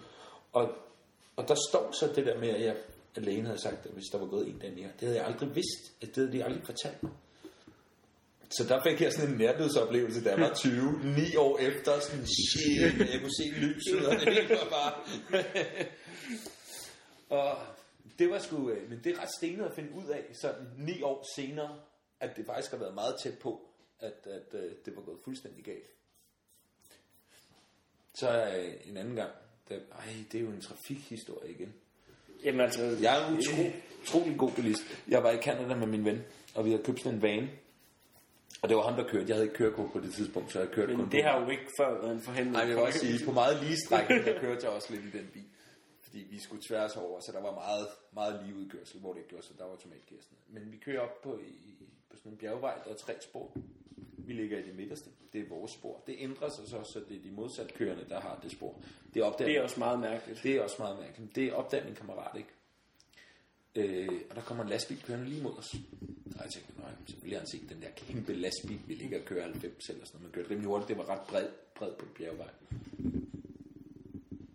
Og, og der står så det der med, at jeg alene havde sagt, at hvis der var gået en dag mere. Det havde jeg aldrig vidst. At det havde de aldrig fortalt mig. Så der fik jeg sådan en nærdødsoplevelse, da jeg var 20, ni år efter, sådan shit, jeg kunne se lyset, og det var bare... og det var sgu, øh, men det er ret stenet at finde ud af, sådan ni år senere, at det faktisk har været meget tæt på, at, at, at det var gået fuldstændig galt. Så øh, en anden gang, der, ej, det er jo en trafikhistorie igen. Jamen altså, Jeg er en utro, utrolig god bilist. Jeg var i Canada med min ven, og vi havde købt sådan en van. Og det var ham, der kørte. Jeg havde ikke kørekort på det tidspunkt, så jeg kørte kun men på det har jo ikke før været en forhandling. Nej, jeg vil også sige, på meget lige strækning, der kørte jeg også lidt i den bil. Fordi vi skulle tværs over, så der var meget, meget lige udkørsel, hvor det ikke gjorde, så der var noget. Men vi kører op på, i, på sådan en bjergvej, der er tre spor. Vi ligger i det midterste. Det er vores spor. Det ændrer sig så, så det er de modsat kørende, der har det spor. Det opdager, Det er også meget mærkeligt. det er også meget mærkeligt. Det opdager min kammerat ikke. Øh, og der kommer en lastbil kørende lige mod os. Og jeg tænkte, nej, så ville han se den der kæmpe lastbil, vi ligger og kører 90 eller sådan noget. Man kørte rimelig hurtigt, det var ret bred, bred på bjergvej.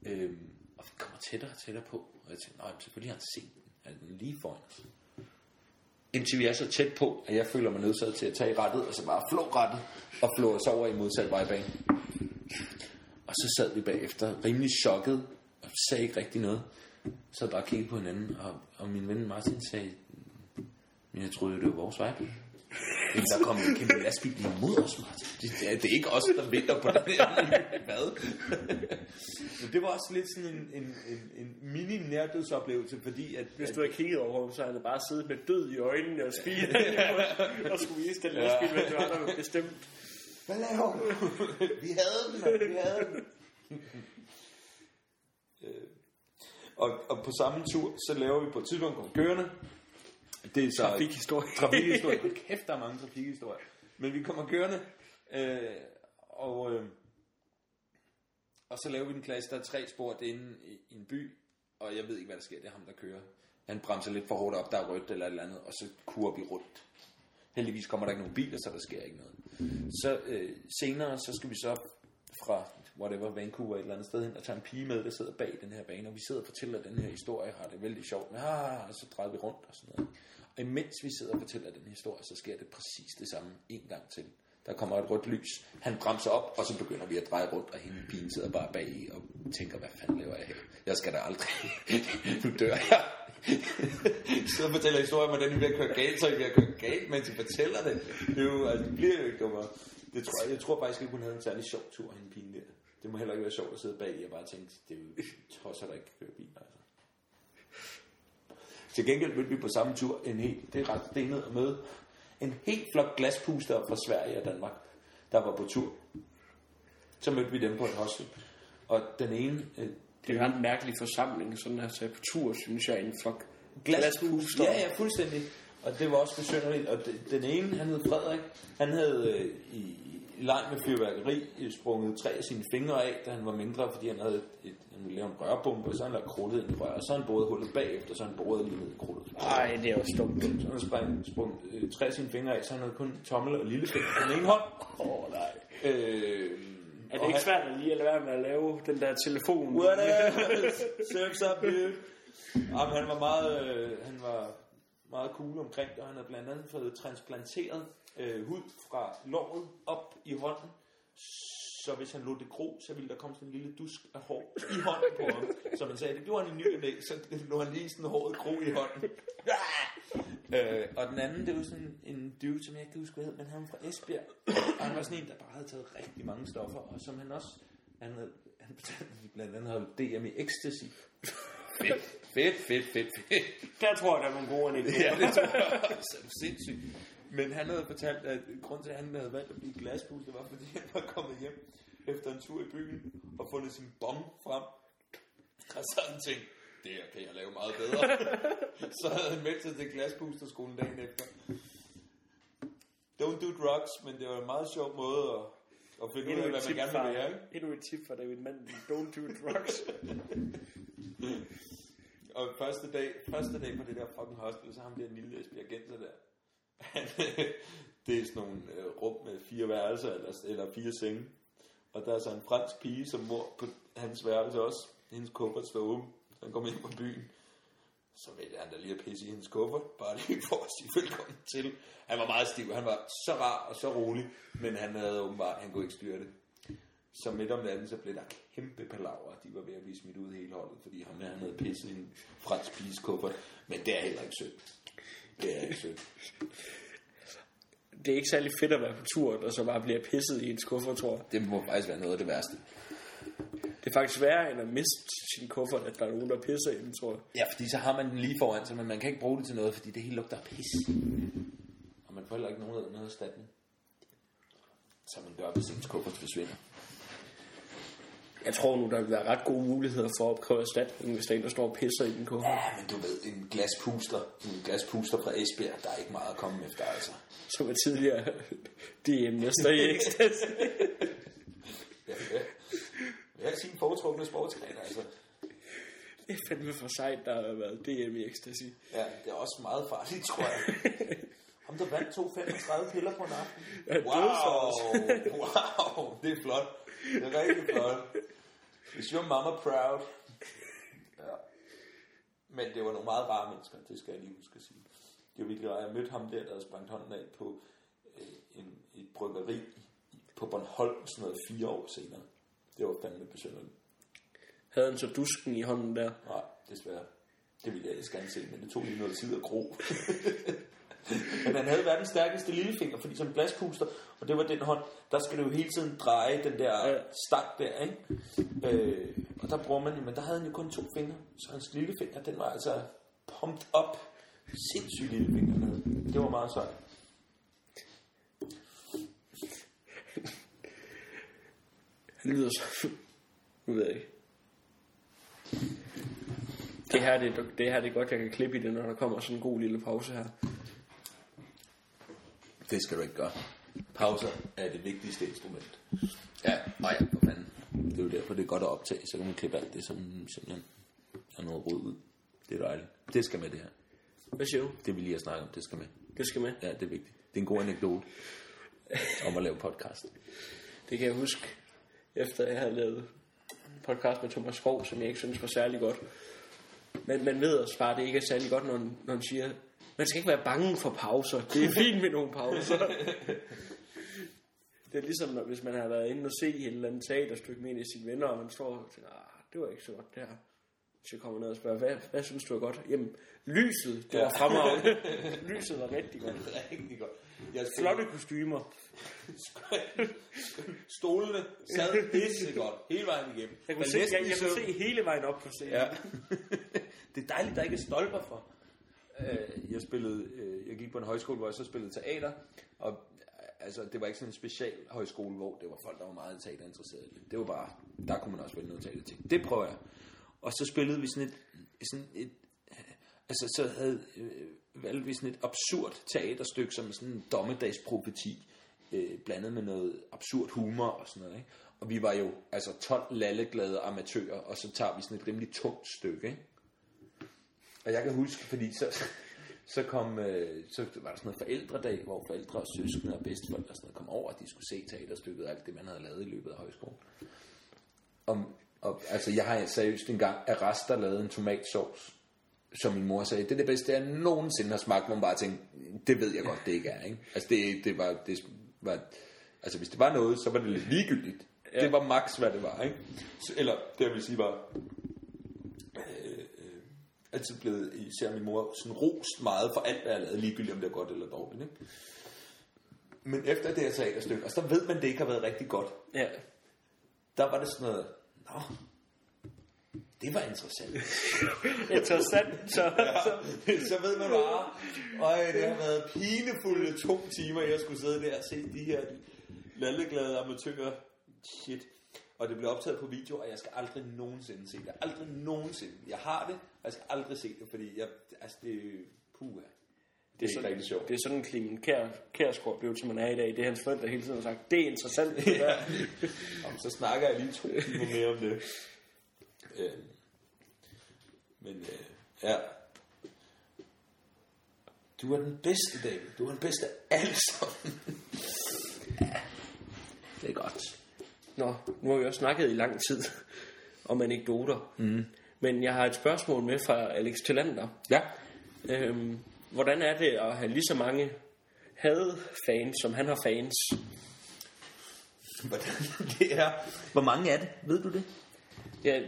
Øh, og vi kommer tættere og tættere på. Og jeg tænkte, nej, selvfølgelig har han set den. Er den lige foran os? Indtil vi er så tæt på, at jeg føler mig nødsaget til at tage rettet, og så bare flå rettet, og flå os over i modsat vejbane. Og så sad vi bagefter, rimelig chokket, og sagde ikke rigtig noget. Så bare kiggede på hinanden, og, og min ven Martin sagde, men jeg troede jo, det var vores vej. Men der kom en kæmpe lastbil imod os, Martin. Det, det, er, det er ikke os, der venter på den her. Hvad? Men det var også lidt sådan en, en, en, en mini-nærdødsoplevelse, fordi at... Hvis du havde kigget over ham, så havde han bare siddet med død i øjnene og spiret og skulle vise den Ja. lastbil, hvad det var, der bestemt. Hvad laver du? vi havde den, mand. vi havde den. Og, og på samme tur, så laver vi på et tidspunkt kommer kørende. Det er så Trafikhistorie. trafikhistorie. Hold Kæft, der er mange trafikhistorier. Men vi kommer kørende, øh, og, øh, og så laver vi den klasse, der er tre spor, det er inde i, i en by, og jeg ved ikke, hvad der sker, det er ham, der kører. Han bremser lidt for hårdt op, der er rødt eller et eller andet, og så kurer vi rundt. Heldigvis kommer der ikke nogen biler, så der sker ikke noget. Så øh, senere, så skal vi så fra whatever, Vancouver et eller andet sted hen og tager en pige med, der sidder bag den her bane, og vi sidder og fortæller den her historie, har det vældig sjovt men ah, og så drejer vi rundt og sådan noget. Og imens vi sidder og fortæller den historie, så sker det præcis det samme en gang til. Der kommer et rødt lys, han bremser op, og så begynder vi at dreje rundt, og hende pigen sidder bare bag i og tænker, hvad fanden laver jeg her? Jeg skal da aldrig, nu dør jeg. så fortæller historien, hvordan I vil kørt galt, så I vil kørt galt, mens I fortæller det. Det, er jo, altså, det bliver jo ikke dummere. Det tror jeg, jeg tror faktisk ikke, hun havde en særlig sjov tur, hende pigen der. Det må heller ikke være sjovt at sidde bag i og bare tænke, det er jo tosser, der ikke kan køre bil. Altså. Til gengæld mødte vi på samme tur en helt, det er ret stenet at møde, en helt flok glaspuster fra Sverige og Danmark, der var på tur. Så mødte vi dem på et hostel. Og den ene, øh, Det er en mærkelig forsamling, sådan at tage på tur, synes jeg, en flok glaspuster. Ja, ja, fuldstændig. Og det var også besynderligt. Og de- den ene, han hed Frederik, han havde øh, i, i leg med fyrværkeri øh, sprunget tre af sine fingre af, da han var mindre, fordi han havde et, et, han ville lave en rørbombe, så han lagt krudtet ind i rør, og så han boret hullet bagefter, så han borede lige ned i krudtet. Ej, det er jo dumt. Så han havde sprunget, sprunget øh, tre af sine fingre af, så han havde kun tommel og lillefinger på den ene hånd. Åh, oh, nej. Øh, Er det ikke svært at lige at lade være med at lave den der telefon? What else? Surf's up, dude. Jamen, han var meget, øh, han var meget cool omkring det, og han havde blandt andet fået transplanteret øh, hud fra låret op i hånden, så hvis han lå det gro, så ville der komme sådan en lille dusk af hår i hånden på ham. Så man sagde, det gjorde han i ny og næ, så lå han lige sådan håret gro i hånden. øh, og den anden, det var sådan en dude, som jeg ikke kan huske, hvad hed, men han var fra Esbjerg. Og han var sådan en, der bare havde taget rigtig mange stoffer, og som han også, han havde, han betalte blandt andet havde DM i ecstasy. Fedt, fedt, fedt, fedt, fedt. Der tror jeg, der er nogle gode anekdoter. Ja, det tror jeg også. Sindssygt. Men han havde fortalt, at grund til, at han havde valgt at blive glaspus, det var, fordi han var kommet hjem efter en tur i byen og fundet sin bong frem. Og så havde han tænkt, det her kan jeg lave meget bedre. så havde han meldt sig til glaspusterskolen dagen efter. Don't do drugs, men det var en meget sjov måde at, at finde ud af, hvad man gerne vil være. Ikke? Endnu et tip fra David Mandel. Don't do drugs. Og første dag, første dag på det der fucking hostel, så har han der lille Esbjergenser der. Det er sådan nogle øh, rum med fire værelser, eller, eller fire senge. Og der er så en fransk pige, som mor på hans værelse også. Hendes kuffert står åben. Så han kommer ind på byen. Så vælger han da lige at pisse i hendes kuffert. Bare lige for at sige velkommen til. Han var meget stiv. Han var så rar og så rolig. Men han havde åbenbart, han kunne ikke styre det. Så midt om natten, så blev der kæmpe palaver. De var ved at blive smidt ud hele holdet, fordi han havde pisset i en fransk piges kuffert. Men det er heller ikke sødt. Det er ikke sødt. Det er ikke særlig fedt at være på tur, og så bare bliver pisset i en skuffer, tror jeg. Det må faktisk være noget af det værste. Det er faktisk værre end at miste sin kuffert, at der er nogen, der pisser i den, tror jeg. Ja, fordi så har man den lige foran sig, men man kan ikke bruge det til noget, fordi det hele lugter af pis. Og man får heller ikke nogen, noget erstatning. Så man gør, hvis ens kuffert forsvinder. Jeg tror nu, der vil være ret gode muligheder for at opkræve erstatning, hvis der er en, der står og pisser i den kuffert. Ja, men du ved, en glaspuster, en glaspuster fra Esbjerg, der er ikke meget at komme efter, altså. Som er tidligere DM-mester i ecstasy. Ja, ja. Jeg har sin foretrukne sportsgren, altså. Det er fandme for sejt, der har været DM i ecstasy. Ja, det er også meget farligt, tror jeg. Ham der vandt 2,35 piller på en aften. Ja, Wow, wow, det er flot. Det er rigtig flot. Is your mama proud? Ja. Men det var nogle meget rare mennesker, det skal jeg lige huske at sige. Det var virkelig rart. Jeg mødte ham der, der havde sprængt hånden af på øh, en, et bryggeri på Bornholm, sådan noget fire år senere. Det var fandme besynderligt. Havde han så dusken i hånden der? Nej, desværre. Det ville jeg gerne se, men det tog lige noget tid at gro. men han havde verdens stærkeste lillefinger, fordi som glaspuster, og det var den hånd, der skal du jo hele tiden dreje den der Ja. stang der, ikke? Øh, og der bruger man jo, men der havde han jo kun to fingre, så hans lillefinger, den var altså pumped op. Sindssygt lillefinger. Det var meget sejt. Han lyder så... Nu ved jeg ikke. Det her, det, det her det er godt, jeg kan klippe i det, når der kommer sådan en god lille pause her. Det skal du ikke gøre. Pauser er det vigtigste instrument. Ja, nej, ja, for fanden. Det er jo derfor, det er godt at optage, så kan man klippe alt det, som simpelthen er noget rod ud. Det er dejligt. Det skal med det her. Hvad siger du? Det vi lige har snakket om, det skal med. Det skal med. Ja, det er vigtigt. Det er en god anekdote om at lave podcast. Det kan jeg huske, efter jeg havde lavet podcast med Thomas Skov, som jeg ikke synes var særlig godt. Men man ved også bare, at det ikke er særlig godt, når, når han siger, man skal ikke være bange for pauser. Det er fint med nogle pauser. det er ligesom, når, hvis man har været inde og se et eller andet teaterstykke med en af sine venner, og man står og tænker, ah, det var ikke så godt det her. Så jeg kommer ned og spørger, hvad, hvad synes du er godt? Jamen, lyset, det var Ja. fremragende. lyset var rigtig godt. Rigtig godt. Jeg Flotte kostymer. Stolene sad pisse godt hele vejen igennem. Jeg kunne, se, jeg, jeg kunne se hele vejen op på scenen. Ja. det er dejligt, der ikke er stolper for. Øh, jeg spillede, øh, jeg gik på en højskole, hvor jeg så spillede teater, og øh, altså, det var ikke sådan en special højskole, hvor det var folk, der var meget teaterinteresserede. i det. Det var bare, der kunne man også vælge noget teater til. Det prøver jeg. Og så spillede vi sådan et, sådan et øh, altså så havde øh, valgte vi sådan et absurd teaterstykke, som sådan en dommedagsprofeti, øh, blandet med noget absurd humor og sådan noget. Ikke? Og vi var jo altså 12 lalleglade amatører, og så tager vi sådan et rimelig tungt stykke. Ikke? Og jeg kan huske, fordi så, så, kom, øh, så var der sådan noget forældredag, hvor forældre og søskende og bedsteforældre og sådan noget kom over, at de skulle se teaterstykket og alt det, man havde lavet i løbet af højskolen. Og, og altså, jeg har seriøst engang af rester lavet en tomatsauce, som min mor sagde, det er det bedste, jeg nogensinde har smagt, hvor man bare tænkte, det ved jeg godt, det ikke er. Ikke? Altså, det, det var, det var, altså, hvis det var noget, så var det lidt ligegyldigt. Ja. Det var max, hvad det var. Ikke? Eller, det jeg vil sige var, altid blevet, især min mor, sådan rost meget for alt, hvad jeg lavede, ligegyldigt om det er godt eller dårligt. Ikke? Men efter det her teaterstykke, og så ved man, det ikke har været rigtig godt. Ja. Der var det sådan noget, nå, det var interessant. Interessant. Så, Ja, så ved man bare, øj, det har været pinefulde to timer, jeg skulle sidde der og se de her lalleglade amatører. Shit. Og det blev optaget på video, og jeg skal aldrig nogensinde se det. Aldrig nogensinde. Jeg har det, og jeg skal aldrig se det, fordi jeg, altså det er puha. Det er ikke rigtig sjovt. Det er sådan en Clemen Kær, Kærsgaard blev, som man er i dag. Det er hans forældre hele tiden har sagt, det er interessant. Det der. Om, så snakker jeg lige to timer mere om det. Øh, men øh, ja. Du er den bedste, David. Du er den bedste af alle sammen. Det er godt. Nå, nu har vi også snakket i lang tid om anekdoter. Mm. Men jeg har et spørgsmål med fra Alex Tillander. Ja. Øhm, hvordan er det at have lige så mange had-fans, som han har fans? Hvordan det er. Hvor mange er det? Ved du det? Ja,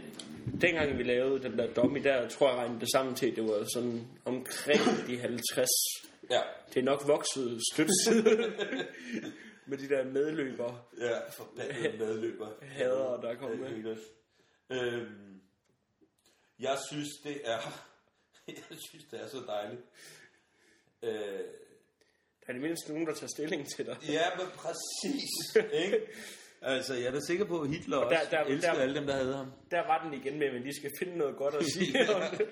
dengang vi lavede den der dummy, der tror jeg regnede det sammen til, det var sådan omkring de 50. Ja. Det er nok vokset stødt med de der medløbere. Ja, forbandede medløber. Hader, der kommer med. Øhm, jeg synes, det er... Jeg synes, det er så dejligt. Øh, Der er det mindst nogen, der tager stilling til dig. ja, men præcis. ikke? Altså, jeg er da sikker på, at Hitler der- også der- elsker der- alle dem, der havde ham. Der var den igen med, at de skal finde noget godt at sige om det.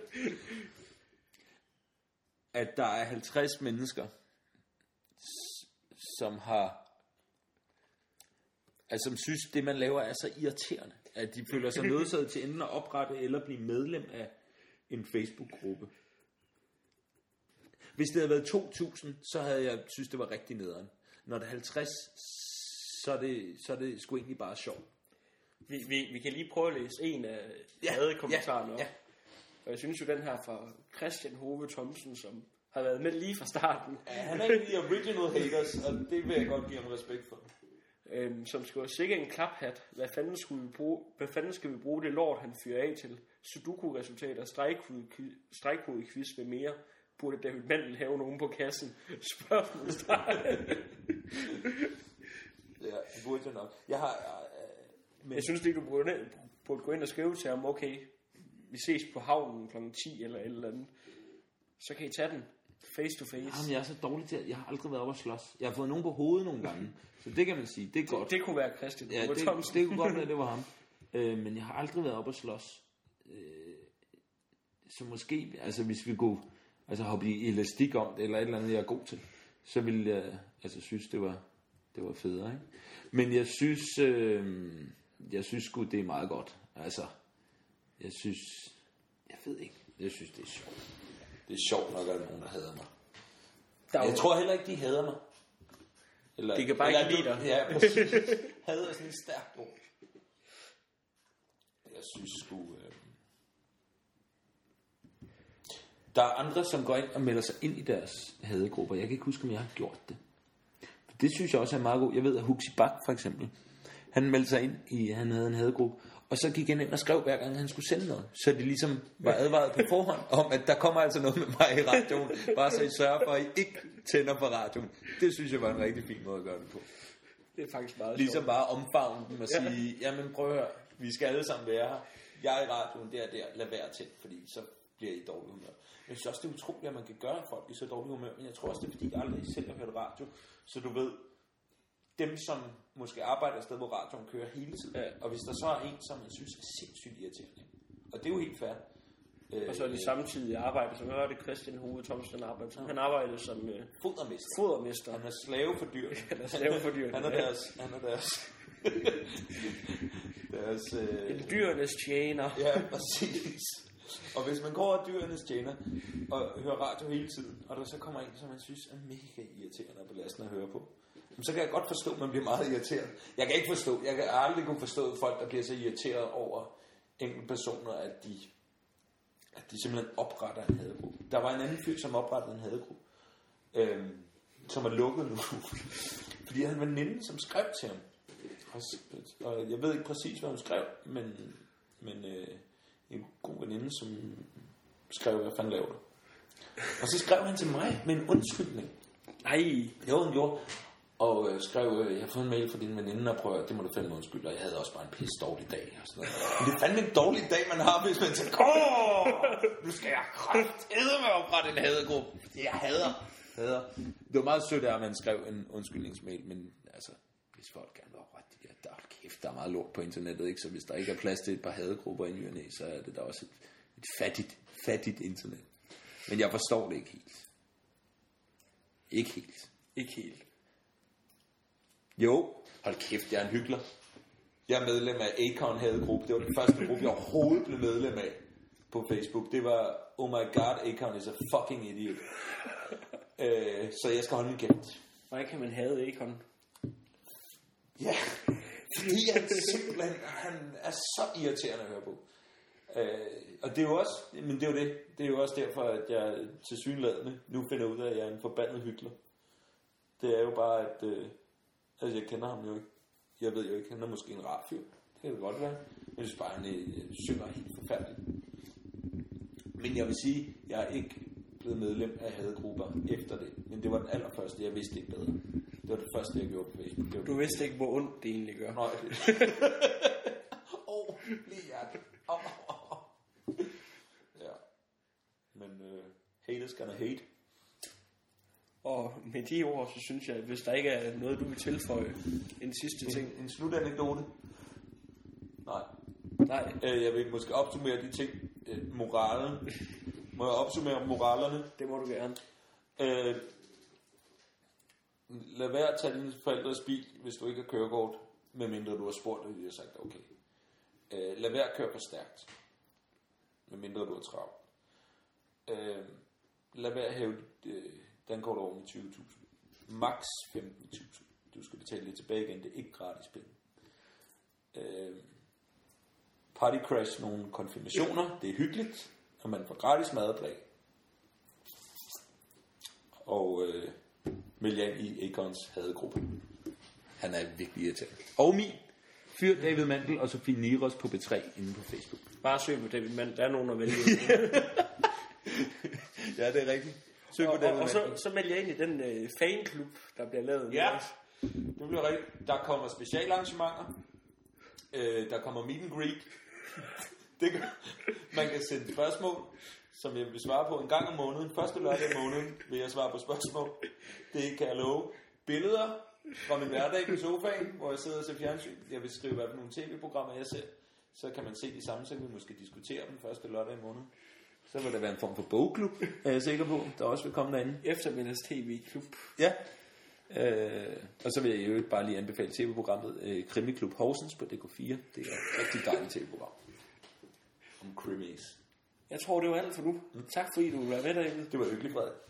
At der er 50 mennesker, som har... Altså, som synes, det man laver er så irriterende, at de føler sig nødsaget til enten at oprette eller blive medlem af en Facebook-gruppe. Hvis det havde været 2.000, så havde jeg synes det var rigtig nederen. Når det er 50, så er det, så er det sgu egentlig bare sjovt. Vi, vi, vi kan lige prøve at læse en af Ja, ja, kommentarerne op. ja, Ja. Og jeg synes jo, den her fra Christian Hove Thomsen, som har været med lige fra starten, Ja, han er en af de original haters, og det vil jeg godt give ham respekt for. Øhm, som skriver, sikke en klaphat, hvad fanden, skulle vi bruge, hvad fanden skal vi bruge det lort, han fyrer af til? Sudoku-resultater, stregkode-quiz med mere. Burde David Mandel have nogen på kassen? Spørgsmålstegn. Ja, det burde jeg nok. Jeg har... Jeg, men, Jeg synes lige, du burde, burde gå ind og skrive til ham, okay, vi ses på havnen kl. 10 eller et eller andet. Så kan I tage den face to face. Jamen, jeg er så dårlig til at... Jeg har aldrig været oppe at slås. Jeg har fået nogen på hovedet nogle gange. Så det kan man sige. Det er godt. Det kunne være Christian ja, det, Thomsen. det kunne godt være, det var ham. Øh, men jeg har aldrig været oppe at slås. Øh, så måske, altså hvis vi kunne altså, hoppe i elastik om det, eller et eller andet, jeg er god til, så ville jeg altså, synes, det var, det var federe. Ikke? Men jeg synes, øh, jeg synes sgu, det er meget godt. Altså, jeg synes, jeg ved ikke, jeg synes, det er sjovt. Det er sjovt nok, at der er nogen, der hader mig. Der er Jeg tror heller ikke, de hader mig. Eller, De kan bare eller, ikke lide dig. Ja, præcis. hader er sådan en stærk ord. Jeg synes sgu... Øh... Der er andre, som går ind og melder sig ind i deres hadegrupper. Jeg kan ikke huske, om jeg har gjort det. Det synes jeg også er meget godt. Jeg ved, at Huxi Bak for eksempel, han meldte sig ind i, han havde en hadegruppe, og så gik han ind og skrev hver gang, han skulle sende noget. Så de ligesom var advaret på forhånd om, at der kommer altså noget med mig i radioen. Bare så I sørger for, at I ikke tænder på radioen. Det synes jeg var en rigtig fin måde at gøre det på. Det er faktisk meget Ligesom sjovt. bare omfavne dem og sige, jamen prøv at høre, vi skal alle sammen være her. Jeg er i radioen, der og der, lad være til, fordi så bliver I i dårlig humør. Jeg synes også, det er utroligt, at man kan gøre folk i så dårlig humør, men jeg tror også, det er fordi, jeg aldrig selv har hørt radio. Så du ved, dem som måske arbejder et sted, hvor radioen kører hele tiden, Ja. og hvis der så er en, som man synes er sindssygt irriterende, og det er jo helt fair. Øh, Og så er det samtidig arbejde, som jeg hørte Christian Hove Thomsen arbejde som. Han arbejdede som øh, fodermester. fodermester. Han er slave for dyr. Han er slave for dyrene, Han er ja. deres... Han er deres... deres øh, Dyrenes tjener. Ja, præcis. Og hvis man går og dyrenes tjener og hører radio hele tiden, og der så kommer en, som man synes er mega irriterende og belastende at høre på, så kan jeg godt forstå, at man bliver meget irriteret. Jeg kan ikke forstå, jeg kan aldrig kunne forstå folk, der bliver så irriteret over enkelte personer, at de, at de simpelthen opretter en hadegruppe. Der var en anden fyr, som oprettede en hadegruppe, øhm, som er lukket nu, fordi han var en veninde, som skrev til ham. Og, og jeg ved ikke præcis, hvad hun skrev, men, men øh, en god veninde, som skrev, hvad fanden laver du? Og så skrev han til mig med en undskyldning. Nej, Jo, han gjorde. Og øh, skrev, øh, jeg har fået en mail fra din veninde, og prøv, at- det må du fandme undskylde, og jeg havde også bare en pisse dårlig dag. Og sådan noget. Men det er fandme en dårlig dag, man har, hvis man tænker, åh, nu skal jeg kraftedde med oprette en hadegruppe. fordi Jeg hader, hader. Det var meget sødt, at man skrev en undskyldningsmail, men altså, hvis folk gerne vil oprette de der, der er kæft, der er meget lort på internettet, ikke? så hvis der ikke er plads til et par hadegrupper i ny og næ, så er det da også et, et fattigt, fattigt internet. Men jeg forstår det ikke helt. Ikke helt. ikke helt. Jo, hold kæft, jeg er en hyggelig. Jeg er medlem af Acon Hadegruppe. Det var den første gruppe, jeg overhovedet blev medlem af på Facebook. Det var, oh my god, Acon is a fucking idiot. øh, så jeg skal holde min kæft. Hvordan kan man have Akon? Ja, fordi han simpelthen, han er så irriterende at høre på. Øh, og det er jo også, men det er jo det, det er jo også derfor, at jeg til synlædende nu finder ud af, at jeg er en forbandet hyggelig. Det er jo bare, at øh, altså jeg kender ham jo ikke. Jeg ved jo ikke, han er måske en rar fyr. Det kan det godt være. Jeg synes bare, han øh, synger helt forfærdeligt. Men jeg vil sige, jeg er ikke blevet medlem af hadegrupper efter det. Men det var den allerførste, jeg vidste ikke bedre. Det var det første, jeg gjorde på Facebook. Det var Du vidste ikke, hvor ondt det egentlig gør. Nej. Åh, oh, lige hjertet. Oh, oh, oh. Ja. Men uh, haters gonna hate. Og med de ord, så synes jeg, at hvis der ikke er noget, du vil tilføje en sidste ting. En, en slutanekdote. Nej. Nej, Uh, jeg vil måske opsummere de ting. Uh, moralen. Må jeg opsummere moralerne? det må du gerne. Uh, lad være at tage dine forældres bil, hvis du ikke har kørekort, medmindre du har spurgt, og de har sagt, okay. Uh, lad være at køre for stærkt, medmindre du er travlt. Uh, lad være at hæve uh, den går over med 20.000. Max 15.000. Du skal betale det tilbage igen, det er ikke gratis penge. Uh, party crash nogle konfirmationer, det er hyggeligt, når man får gratis madplag. Og øh, ind i Acons hadegruppe. Han er virkelig irriterende. Og min fyr David Mandel og Sofie Niros på B3 inde på Facebook. Bare søg på David Mann, der er nogen at vælge. Ja, det er rigtigt. Søg og, og, og så, så melder jeg ind i den øh, fanklub, der bliver lavet. Ja, det bliver rigtigt. Der kommer specialarrangementer. Øh, der kommer meet and greet. Det kan, man kan sende spørgsmål, som jeg vil svare på en gang om måneden. Første lørdag om måneden vil jeg svare på spørgsmål. Det kan jeg love. Billeder fra min hverdag på sofaen, hvor jeg sidder og ser fjernsyn. Jeg vil skrive, hvad for nogle tv-programmer jeg ser. Så kan man se de samme, så kan vi måske diskutere dem første lørdag i måneden. Så vil der være en form for bogklub, er jeg sikker på, der også vil komme derinde. Eftermiddags tv-klub. Ja. Øh, og så vil jeg jo bare lige anbefale tv-programmet øh, Krimiklub Horsens på DK4. Det er et rigtig dejligt tv-program. Om krimis. Jeg tror, det var alt for nu. Tak fordi du var med, David. Det var hyggeligt, Frederik.